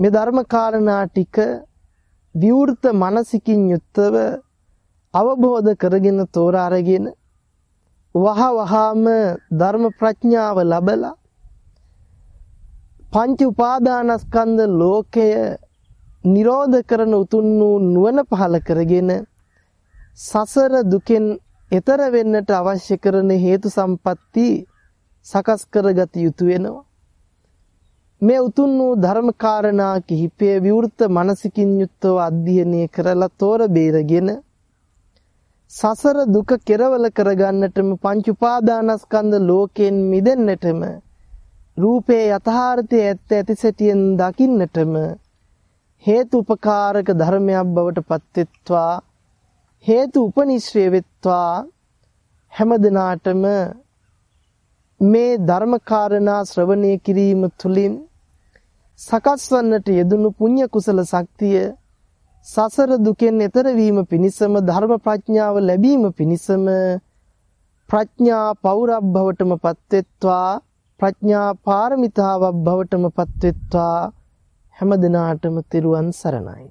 මේ ධර්ම කාරණා ටික විවෘත මනසිකින් යුක්තව අවබෝධ කරගෙන තෝරා අරගෙන වහ වහාම ධර්ම ප්‍රඥාව ලබලා පංච උපාදානස්කන්ධ ලෝකය නිරෝධ කරන උතුම් වූ නුවණ පහල කරගෙන සසර දුකෙන් එතර වෙන්නට අවශ්‍ය කරන හේතු සම්පatti සකස් කරගත යුතු වෙනවා. මේ උතුම් වූ ධර්ම කාරණා කිහිපය විවෘත මනසකින් යුක්තව අධ්‍යයනය කරලා තෝර බේරගෙන සසර දුක කෙරවල කරගන්නටම පංච උපාදානස්කන්ධ ලෝකයෙන් මිදෙන්නටම රූපේ යථාර්ථයේ ඇත්ත ඇති සැටියෙන් දකින්නටම හේතු උපකාරක ධර්මයක් බවට පත්වෙත්වා හේතු උපනිශ්‍රය වෙත්වා හැම දිනාටම මේ ධර්ම කාරණා ශ්‍රවණය කිරීම තුළින් සකස් වන්නට යෙදුණු පුණ්‍ය කුසල ශක්තිය සසර දුකෙන් එතර වීම පිණිසම ධර්ම ප්‍රඥාව ලැබීම පිණිසම ප්‍රඥා පෞරබ්බවටම පත්වෙත්වා ප්‍රඥා පාරමිතාවක් බවටම පත්වෙත්වා. හැම දිනාටම තිරුවන් සරණයි.